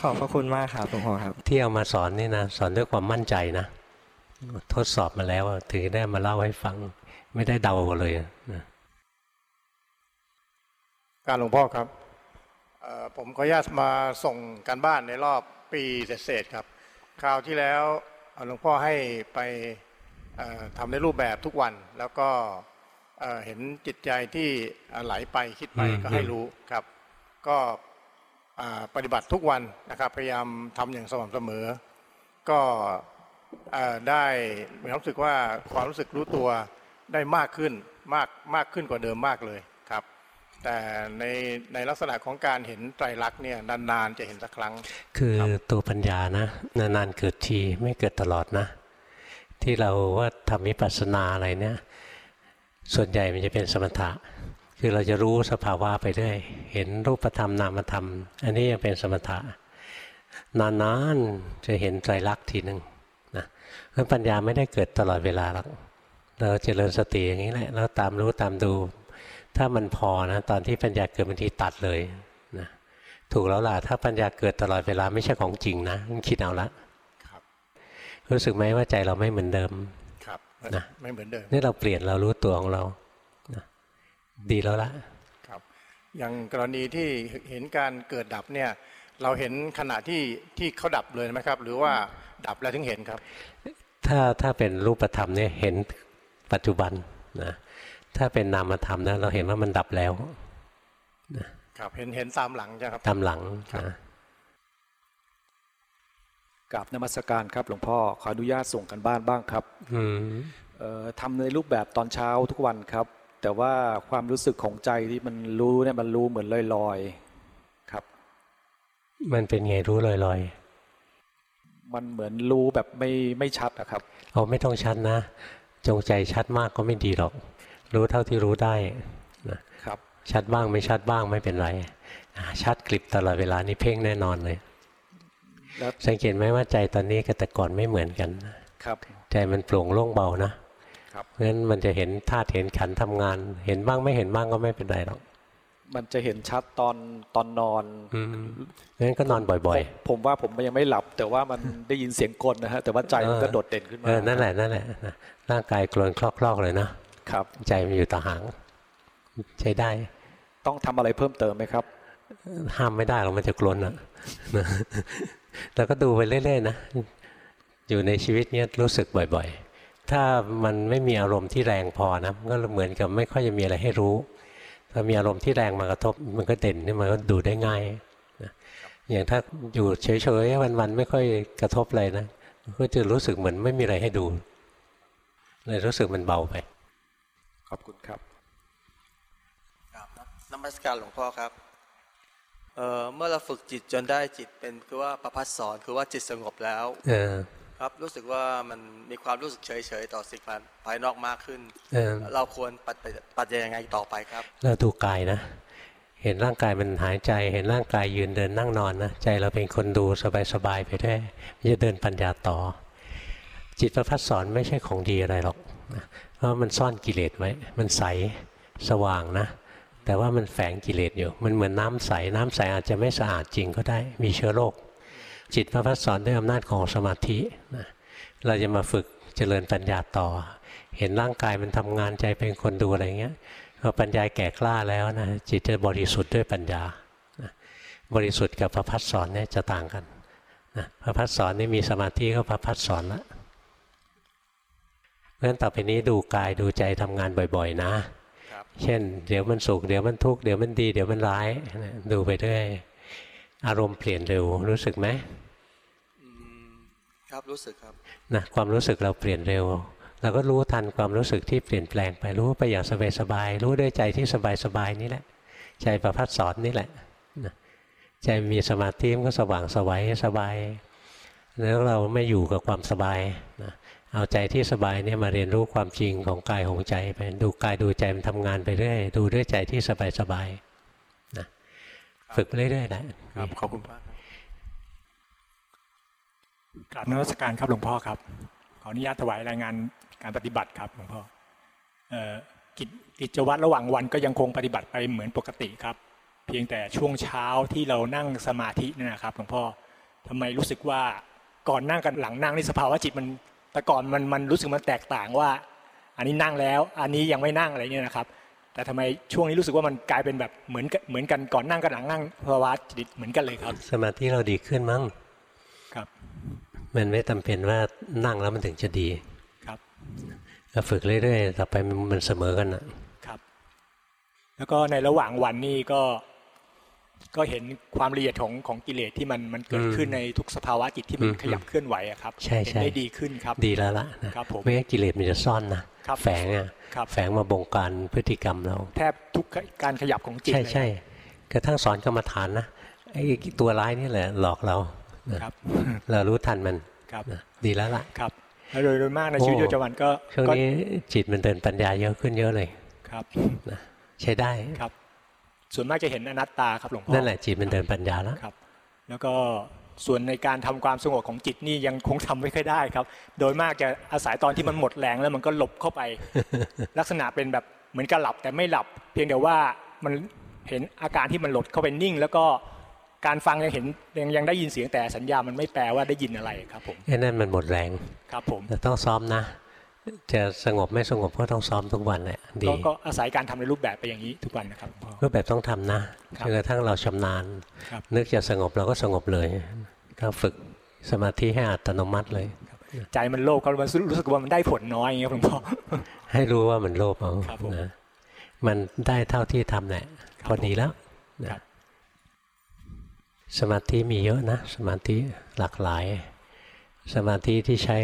[SPEAKER 11] ขอบพระคุณมากครับหลวงพ่อครับ
[SPEAKER 1] ที่เอามาสอนนี่นะสอนด้วยความมั่นใจนะทดสอบมาแล้วอะถึงได้มาเล่าให้ฟัง ไม่ได้เดาเลยนะ
[SPEAKER 12] การหลวงพ่อครับเอ่อผมขออนุญาตมาส่งการบ้านในรอบปีเศษๆครับ คราวที่แล้วเอ่อหลวงพ่อให้ไปเอ่อทำในรูปแบบทุกวันแล้วก็ เอ่อเห็นจิตใจที่เอ่อไหลไปคิดไปก็ให้รู้ครับ ก็อ่าปฏิบัติทุกวันนะครับ พยายามทำอย่างสม่ำเสมอ ก็เอ่อได้มีความรู้สึกว่าความรู้สึกรู้ตัวได้มากขึ้นมากมากขึ้นกว่าเดิมมากเลยครับ แต่ในในลักษณะของการเห็นไตรลักษณ์เนี่ยนานๆจะเห็นสักครั้ง
[SPEAKER 1] คือตัวปัญญานะนานๆเกิดทีไม่เกิดตลอดนะ ที่เราว่าทำวิปัสสนาอะไรเนี่ย ส่วนใหญ่มันจะเป็นสมถะ คือเราจะรู้สภาวะไปเรื่อยเห็นรูปธรรมนามธรรม อันนี้ยังเป็นสมถะ นานๆจะเห็นไตรลักษณ์ทีหนึ่งนะเพราะปัญญาไม่ได้เกิดตลอดเวลาหรอกเราเจริญสติอย่างนี้แหละเราตามรู้ตามดู ถ้ามันพอนะตอนที่ปัญญาเกิดบางทีตัดเลยนะถูกแล้วล่ะถ้าปัญญาเกิดตลอดเวลาไม่ใช่ของจริงนะคิดเอาละ
[SPEAKER 12] ครับ
[SPEAKER 1] รู้สึกไหมว่าใจเราไม่เหมือนเดิม
[SPEAKER 12] ครับ
[SPEAKER 1] นะ
[SPEAKER 12] ไม่เหมือนเดิม
[SPEAKER 1] นี่เราเปลี่ยนเรารู้ตัวของเรานะดีแล้วละ
[SPEAKER 12] ครับ อย่างกรณีที่เห็นการเกิดดับเนี่ย เราเห็นขณะที่ที่เขาดับเลยไหมครับ หรือว่าดับแล้วถึงเห็นครับ
[SPEAKER 1] ถ้าถ้าเป็นรูปธรรมเนี่ยเห็นปัจจุบันนะถ้าเป็นนามธรรมนะเราเห็นว่ามันดับแล้ว
[SPEAKER 12] ครับเห็นเห็นตามหลังใช่ไหมครับ
[SPEAKER 1] ตามหลังนะ
[SPEAKER 13] กราบนมัสการครับ หลวงพ่อขออนุญาตส่งกันบ้านบ้างครับ
[SPEAKER 1] อืม
[SPEAKER 13] เอ่อทำในรูปแบบตอนเช้าทุกวันครับ แต่ว่าความรู้สึกของใจที่มันรู้เนี่ยมันรู้เหมือนลอยๆครับ
[SPEAKER 1] มันเป็นไงรู้ลอย
[SPEAKER 13] มันเหมือนรู้แบบไม่ไม่ชัดอะครับ
[SPEAKER 1] ๆเอาไม่ต้องชัดนะ จงใจชัดมากก็ไม่ดีหรอก รู้เท่าที่รู้ได้นะครับ ชัดบ้างไม่ชัดบ้างไม่เป็นไรอ่าชัดกลิบตลอดเวลานี่เพ่งแน่นอนเลย
[SPEAKER 13] แล้ว
[SPEAKER 1] สังเกตไหมว่าใจตอนนี้กับแต่ก่อนไม่เหมือนกัน
[SPEAKER 13] ครับ
[SPEAKER 1] ใจมันโปร่งโล่งเบานะครับเพราะฉะนั้นมันจะเห็นธาตุเห็นขันธ์ทำงาน เห็นบ้างไม่เห็นบ้างก็ไม่เป็นไรหรอก
[SPEAKER 13] มันจะเห็นชัดตอนตอนนอน
[SPEAKER 1] อืมงั้นก็นอนบ่อย
[SPEAKER 13] ผมผมว่าผมยังไม่หลับ แต่ว่ามันได้ยินเสียงกลนะฮะแต่ว่าใจมันก็โดดเด่นขึ้น
[SPEAKER 1] ๆ
[SPEAKER 13] มา
[SPEAKER 1] เออนั่นแหละนั่นแหละนะร่างกายกลวนคลอกๆเลยนะครับ ใจมันอยู่ต่างหางใช้ได้
[SPEAKER 13] ต้องทำอะไรเพิ่มเติมไหมครับ
[SPEAKER 1] ห้ามไม่ได้หรอกมันจะกลนอะนะ แล้วก็ดูไปเรื่อยๆนะอยู่ในชีวิตเนี้ยรู้สึกบ่อยๆ ถ้ามันไม่มีอารมณ์ที่แรงพอนะก็เหมือนกับไม่ค่อยจะมีอะไรให้รู้ถ้ามีอารมณ์ที่แรงมากระทบ มันก็เด่นขึ้นมาก็ดูได้ง่ายนะอย่างถ้าอยู่เฉยๆวันๆไม่ค่อยกระทบอะไรนะก็จะรู้สึกเหมือนไม่มีอะไรให้ดูเลยรู้สึกมันเบาไป
[SPEAKER 13] ขอบคุณครับ
[SPEAKER 14] ครับนมัสการหลวงพ่อครับ เอ่อเมื่อเราฝึกจิตจนได้จิตเป็นคือว่าประพัดสอนคือว่าจิตสงบแล้ว
[SPEAKER 1] เออ
[SPEAKER 14] ครับรู้สึกว่ามันมีความรู้สึกเฉยๆต่อสิ่งภายนอกมากขึ้น
[SPEAKER 1] เออ
[SPEAKER 14] เราควรปฏิปฏิบัติยังไงต่อไปครับ
[SPEAKER 1] เราดูกายนะ เห็นร่างกายมันหายใจ เห็นร่างกายยืนเดินนั่งนอนนะใจเราเป็นคนดูสบายๆไปด้วยมันจะเดินปัญญาต่อ จิตประพัดสอนไม่ใช่ของดีอะไรหรอกนะเพราะมันซ่อนกิเลสไว้ มันใสสว่างนะ แต่ว่ามันแฝงกิเลสอยู่ มันเหมือนน้ำใส น้ำใสอาจจะไม่สะอาดจริงก็ได้ มีเชื้อโรค จิตประพัดสอนด้วยอำนาจของสมาธินะเราจะมาฝึกเจริญปัญญาต่อ เห็นร่างกายมันทำงานใจเป็นคนดูอะไรเงี้ยพอปัญญาแก่กล้าแล้วนะจิตจะบริสุทธิ์ด้วยปัญญานะบริสุทธิ์กับพระพัฒสอนเนี่ยจะต่างกันนะพระพัฒสอนนี่มีสมาธิก็พระพัฒสอนละเพราะฉะนั้นต่อไปนี้ดูกายดูใจทำงานบ่อย ๆ นะ เช่น เดี๋ยวมันสุขเดี๋ยวมันทุกข์เดี๋ยวมันดีเดี๋ยวมันร้ายนะดูไปด้วยอารมณ์เปลี่ยนเร็วรู้สึกไหม
[SPEAKER 14] ครับรู้สึกครับ
[SPEAKER 1] นะความรู้สึกเราเปลี่ยนเร็วเราก็รู้ทันความรู้สึกที่เปลี่ยนแปลงไปรู้ไปอย่างสบายๆรู้ด้วยใจที่สบายๆนี่แหละ ใจประพัดสอนนี่แหละนะใจมีสมาธิมันก็สว่างสวัยสบาย แล้วเราไม่อยู่กับความสบายนะ เอาใจที่สบายเนี่ยมาเรียนรู้ความจริงของกายของใจไปดูกายดูใจมันทำงานไปเรื่อยดูด้วยใจที่สบายๆนะฝึกไปเรื่อยๆแหละ
[SPEAKER 14] ครับขอบคุณมาก
[SPEAKER 15] กราบนมัสการครับหลวงพ่อครับ ขออนุญาตถวายรายงานการปฏิบัติครับหลวงพ่อเอ่อกิจกิจวัตรระหว่างวันก็ยังคงปฏิบัติไปเหมือนปกติครับ เพียงแต่ช่วงเช้าที่เรานั่งสมาธิเนี่ยนะครับหลวงพ่อทำไมรู้สึกว่าก่อนนั่งกันหลังนั่งนี่สภาวะจิตมัน แต่ก่อนมันมันรู้สึกมันแตกต่างว่า อันนี้นั่งแล้ว อันนี้ยังไม่นั่งอะไรเนี่ยนะครับ แต่ทำไมช่วงนี้รู้สึกว่ามันกลายเป็นแบบเหมือนกันเหมือนกันก่อนนั่งกับหลังนั่งภาวะจิตเหมือนกันเลยครับ
[SPEAKER 1] สมาธิเราดีขึ้นมั้ง
[SPEAKER 15] ครับ
[SPEAKER 1] มันไม่จำเป็นว่านั่งแล้วมันถึงจะดี
[SPEAKER 15] ครับ
[SPEAKER 1] ก็ฝึกเรื่อยๆต่อไปมันเสมอกันอะ
[SPEAKER 15] ครับ แล้วก็ในระหว่างวันนี่ก็ ก็เห็นความละเอียดของของกิเลสที่มันมันเกิดขึ้นในทุกสภาวะจิตที่มันขยับเคลื่อนไหวอะครับ
[SPEAKER 1] ใช่
[SPEAKER 15] เห็น
[SPEAKER 1] ใช่
[SPEAKER 15] ได้ดีขึ้นครับ
[SPEAKER 1] ดีแล้วล่ะนะครับ
[SPEAKER 15] ผม
[SPEAKER 1] ไม่งั้นกิเลสมันจะซ่อนนะครับแฝงอะ
[SPEAKER 15] ครับ
[SPEAKER 1] แฝงมาบงการพฤติกรรมเรา
[SPEAKER 15] แทบทุกการขยับของจิต
[SPEAKER 1] ใช่
[SPEAKER 15] เลย
[SPEAKER 1] ใช่กระทั่งสอนกรรมฐานนะไอ้ตัวร้ายนี่แหละหลอกเรานะครับเรารู้ทันมัน
[SPEAKER 15] ครับ
[SPEAKER 1] นะดีแล้วล่ะ
[SPEAKER 15] ครับแล้วโดยโดยมากในชีวิตประจำวันก็
[SPEAKER 1] ช่วง
[SPEAKER 15] ก็
[SPEAKER 1] นี้จิตมันเดินปัญญาเยอะขึ้นเยอะเลย
[SPEAKER 15] ครับ
[SPEAKER 1] นะใช้ได้
[SPEAKER 15] ครับ ส่วนมากจะเห็นอนัตตาครับหลวงพ่อ
[SPEAKER 1] นั่นแหละจิตมันเดินปัญญาแล้ว
[SPEAKER 15] ครับ แล้วก็ส่วนในการทำความสงบของจิตนี่ยังคงทำไม่ค่อยได้ครับ โดยมากจะอาศัยตอนที่มันหมดแรงแล้วมันก็หลบเข้าไป ลักษณะเป็นแบบเหมือนกับหลับแต่ไม่หลับ เพียงแต่ว่ามันเห็นอาการที่มันหลดเข้าไปนิ่ง แล้วก็การฟังยังเห็นยังยังได้ยินเสียงแต่สัญญามันไม่แปลว่าได้ยินอะไรครับผม
[SPEAKER 1] ไอ้นั่นมันหมดแรง
[SPEAKER 15] ครับผม
[SPEAKER 1] แต่ต้องซ้อมนะ จะสงบไม่สงบก็ต้องซ้อมทุกวันแหละดี
[SPEAKER 15] ก็ก็อาศัยการทำในรูปแบบไปอย่างนี้ทุกวันนะครับหลวงพ่อ
[SPEAKER 1] รูปแบบต้องทำนะครับจนกระทั่งเราชำนาญ
[SPEAKER 15] ครับ
[SPEAKER 1] นึกจะสงบเราก็สงบเลยก็ฝึกสมาธิให้อัตโนมัติเลย
[SPEAKER 15] ใจมันโลภครับมันรู้สึกว่ามันได้ผลน้อยอย่างเงี้ยครับหลวงพ่อ
[SPEAKER 1] ให้รู้ว่ามันโลภเอา
[SPEAKER 15] ครับผม
[SPEAKER 1] นะมันได้เท่าที่ทำแหละพอดีแล้วนะสมาธิมีเยอะนะ สมาธิหลากหลาย สมาธิที่ใช้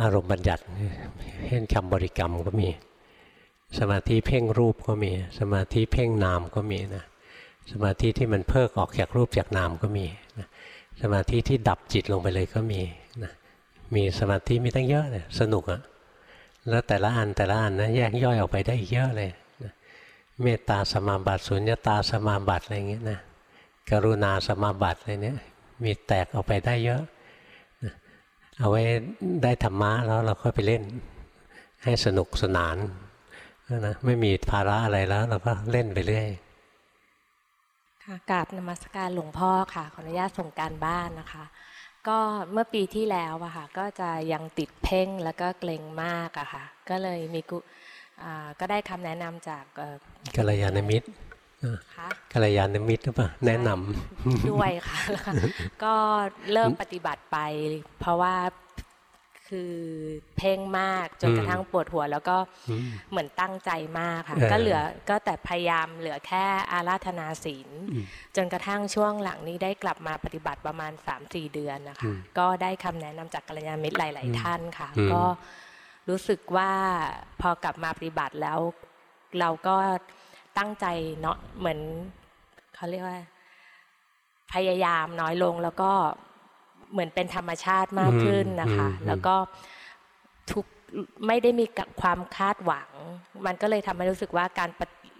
[SPEAKER 1] อารมณ์บัญญัติเช่นคำบริกรรมก็มี สมาธิเพ่งรูปก็มี สมาธิเพ่งนามก็มีนะสมาธิที่มันเพิกออกจากรูปจากนามก็มีนะสมาธิที่ดับจิตลงไปเลยก็มีนะมีสมาธิมีตั้งเยอะเลยสนุกอะแล้วแต่ละอันแต่ละอันนะแยกย่อยออกไปได้อีกเยอะเลยนะเมตตาสมาบัติสุญญตาสมาบัติอะไรเงี้ยนะกรุณาสมาบัติอะไรเนี้ยมีแตกออกไปได้เยอะนะ เอาไว้ได้ธรรมะแล้วเราค่อยไปเล่น ให้สนุกสนานนะไม่มีภาระอะไรแล้ว เราก็เล่นไปเรื่อย
[SPEAKER 16] ค่ะกราบนมัสการหลวงพ่อค่ะ ขออนุญาตส่งการบ้านนะคะ ก็เมื่อปีที่แล้วอะค่ะ ก็จะยังติดเพ่งแล้วก็เกรงมากอะค่ะ ก็เลยมีกุอ่าก็ได้คำแนะนำจากเอ่อ
[SPEAKER 1] กัลยาณมิตร เออ
[SPEAKER 16] คะ
[SPEAKER 1] กัลยาณมิตรหรือเปล่าแนะนำ
[SPEAKER 16] ด้วยค่ะแล้วก็ก็เริ่มปฏิบัติไป เพราะว่าคือเพ่งมากจน
[SPEAKER 1] อืม
[SPEAKER 16] กระทั่งปวดหัว แล้วก็
[SPEAKER 1] อืม
[SPEAKER 16] เหมือนตั้งใจมากค่ะ
[SPEAKER 1] เออ
[SPEAKER 16] ก็เหลือก็แต่พยายามเหลือแค่อาราธนาศีล
[SPEAKER 1] อืม
[SPEAKER 16] จนกระทั่งช่วงหลังนี้ได้กลับมาปฏิบัติประมาณ 3-4 เดือนนะคะ
[SPEAKER 1] อืม
[SPEAKER 16] ก็ได้คำแนะนำจากกัลยาณมิตรหลาย
[SPEAKER 1] อืม
[SPEAKER 16] ๆท่านค่ะ
[SPEAKER 1] อืม
[SPEAKER 16] ก็รู้สึกว่าพอกลับมาปฏิบัติแล้วเราก็ ตั้งใจเนาะเหมือนเขาเรียกว่า พยายามน้อยลงแล้วก็เหมือนเป็นธรรมชาติมากขึ้นนะคะ
[SPEAKER 1] อืมอืม
[SPEAKER 16] แล้วก็ทุกไม่ได้มีความคาดหวัง มันก็เลยทำให้รู้สึกว่าการปฏิ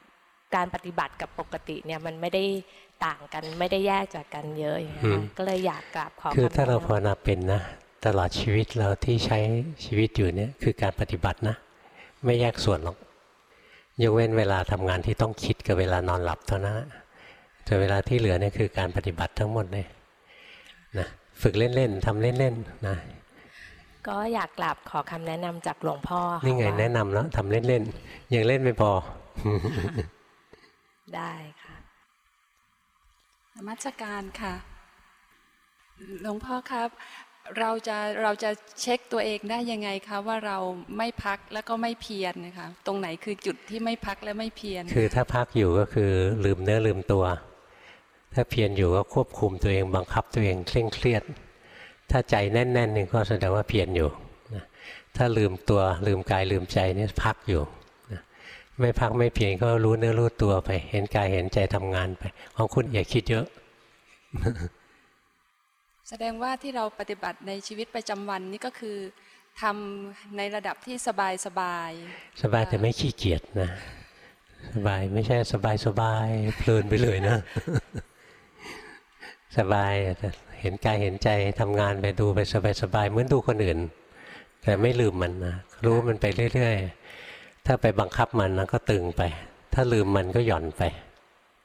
[SPEAKER 16] การปฏิบัติกับปกติเนี่ยมันไม่ได้ต่างกันไม่ได้แยกจากกันเยอะอย่างเงี้ยค่ะก็เลยอยากกราบขอ
[SPEAKER 1] คือ
[SPEAKER 16] คำ
[SPEAKER 1] ถ้าเรา
[SPEAKER 16] แนะนำ
[SPEAKER 1] ภาวนาเป็นนะตลอดชีวิตเราที่ใช้ชีวิตอยู่เนี่ยคือการปฏิบัตินะ ไม่แยกส่วนหรอก ยกเว้นเวลาทำงานที่ต้องคิดกับเวลานอนหลับเท่านั้นนะแต่เวลาที่เหลือเนี่ยคือการปฏิบัติทั้งหมดเลยนะฝึกเล่นๆทำเล่นๆนะ
[SPEAKER 16] ก็อยากกราบขอคำแนะนำจากหลวงพ่อค่ะ
[SPEAKER 1] นี่ไง
[SPEAKER 16] ว่า
[SPEAKER 1] แนะนำแล้วทำเล่นๆยังเล่นไม่พอ
[SPEAKER 16] ได้ค่ะ
[SPEAKER 17] นมัสการค่ะหลวงพ่อครับ เราจะเราจะเช็คตัวเองได้ยังไงคะว่าเราไม่พักแล้วก็ไม่เพียรนะคะตรงไหนคือจุดที่ไม่พักและไม่เพียร
[SPEAKER 1] คือถ้าพักอยู่ก็คือลืมเนื้อลืมตัว ถ้าเพียรอยู่ก็ควบคุมตัวเองบังคับตัวเองเคร่งเครียด ถ้าใจแน่นๆนี่ก็แสดงว่าเพียรอยู่นะถ้าลืมตัวลืมกายลืมใจนี่พักอยู่นะไม่พักไม่เพียรก็รู้เนื้อรู้ตัวไป เห็นกายเห็นใจทำงานไป ของคุณอย่าคิดเยอะ
[SPEAKER 17] แสดงว่าที่เราปฏิบัติในชีวิตประจำวันนี่ก็คือทำในระดับที่สบายสบาย
[SPEAKER 1] สบายแต่ไม่ขี้เกียจนะ สบายไม่ใช่สบายสบายเพลินไปเลยนะ สบายเห็นกายเห็นใจทำงานไปดูไปสบายๆเหมือนดูคนอื่น แต่ไม่ลืมมันนะรู้มันไปเรื่อยๆ ถ้าไปบังคับมันนะก็ตึงไป ถ้าลืมมันก็หย่อนไป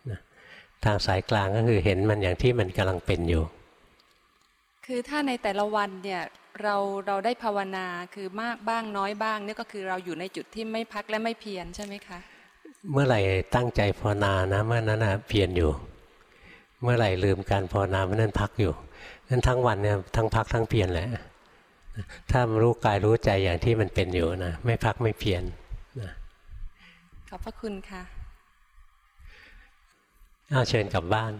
[SPEAKER 1] นะทางสายกลางก็คือเห็นมันอย่างที่มันกำลังเป็นอยู่
[SPEAKER 17] คือถ้าในแต่ละวันเนี่ยเราเราได้ภาวนาคือมากบ้างน้อยบ้างเนี่ยก็คือเราอยู่ในจุดที่ไม่พักและไม่เพียรใช่ไหมคะ
[SPEAKER 1] เมื่อไหร่ตั้งใจภาวนานะเมื่อนั้นนะเพียรอยู่ เมื่อไหร่ลืมการภาวนาเมื่อนั้นพักอยู่นั้นทั้งวันเนี่ยทั้งพักทั้งเพียรแหละถ้ารู้กายรู้ใจอย่างที่มันเป็นอยู่นะไม่พักไม่เพียรนะ
[SPEAKER 17] ขอบพระคุณค่ะ
[SPEAKER 1] อ้าวเชิญกลับบ้าน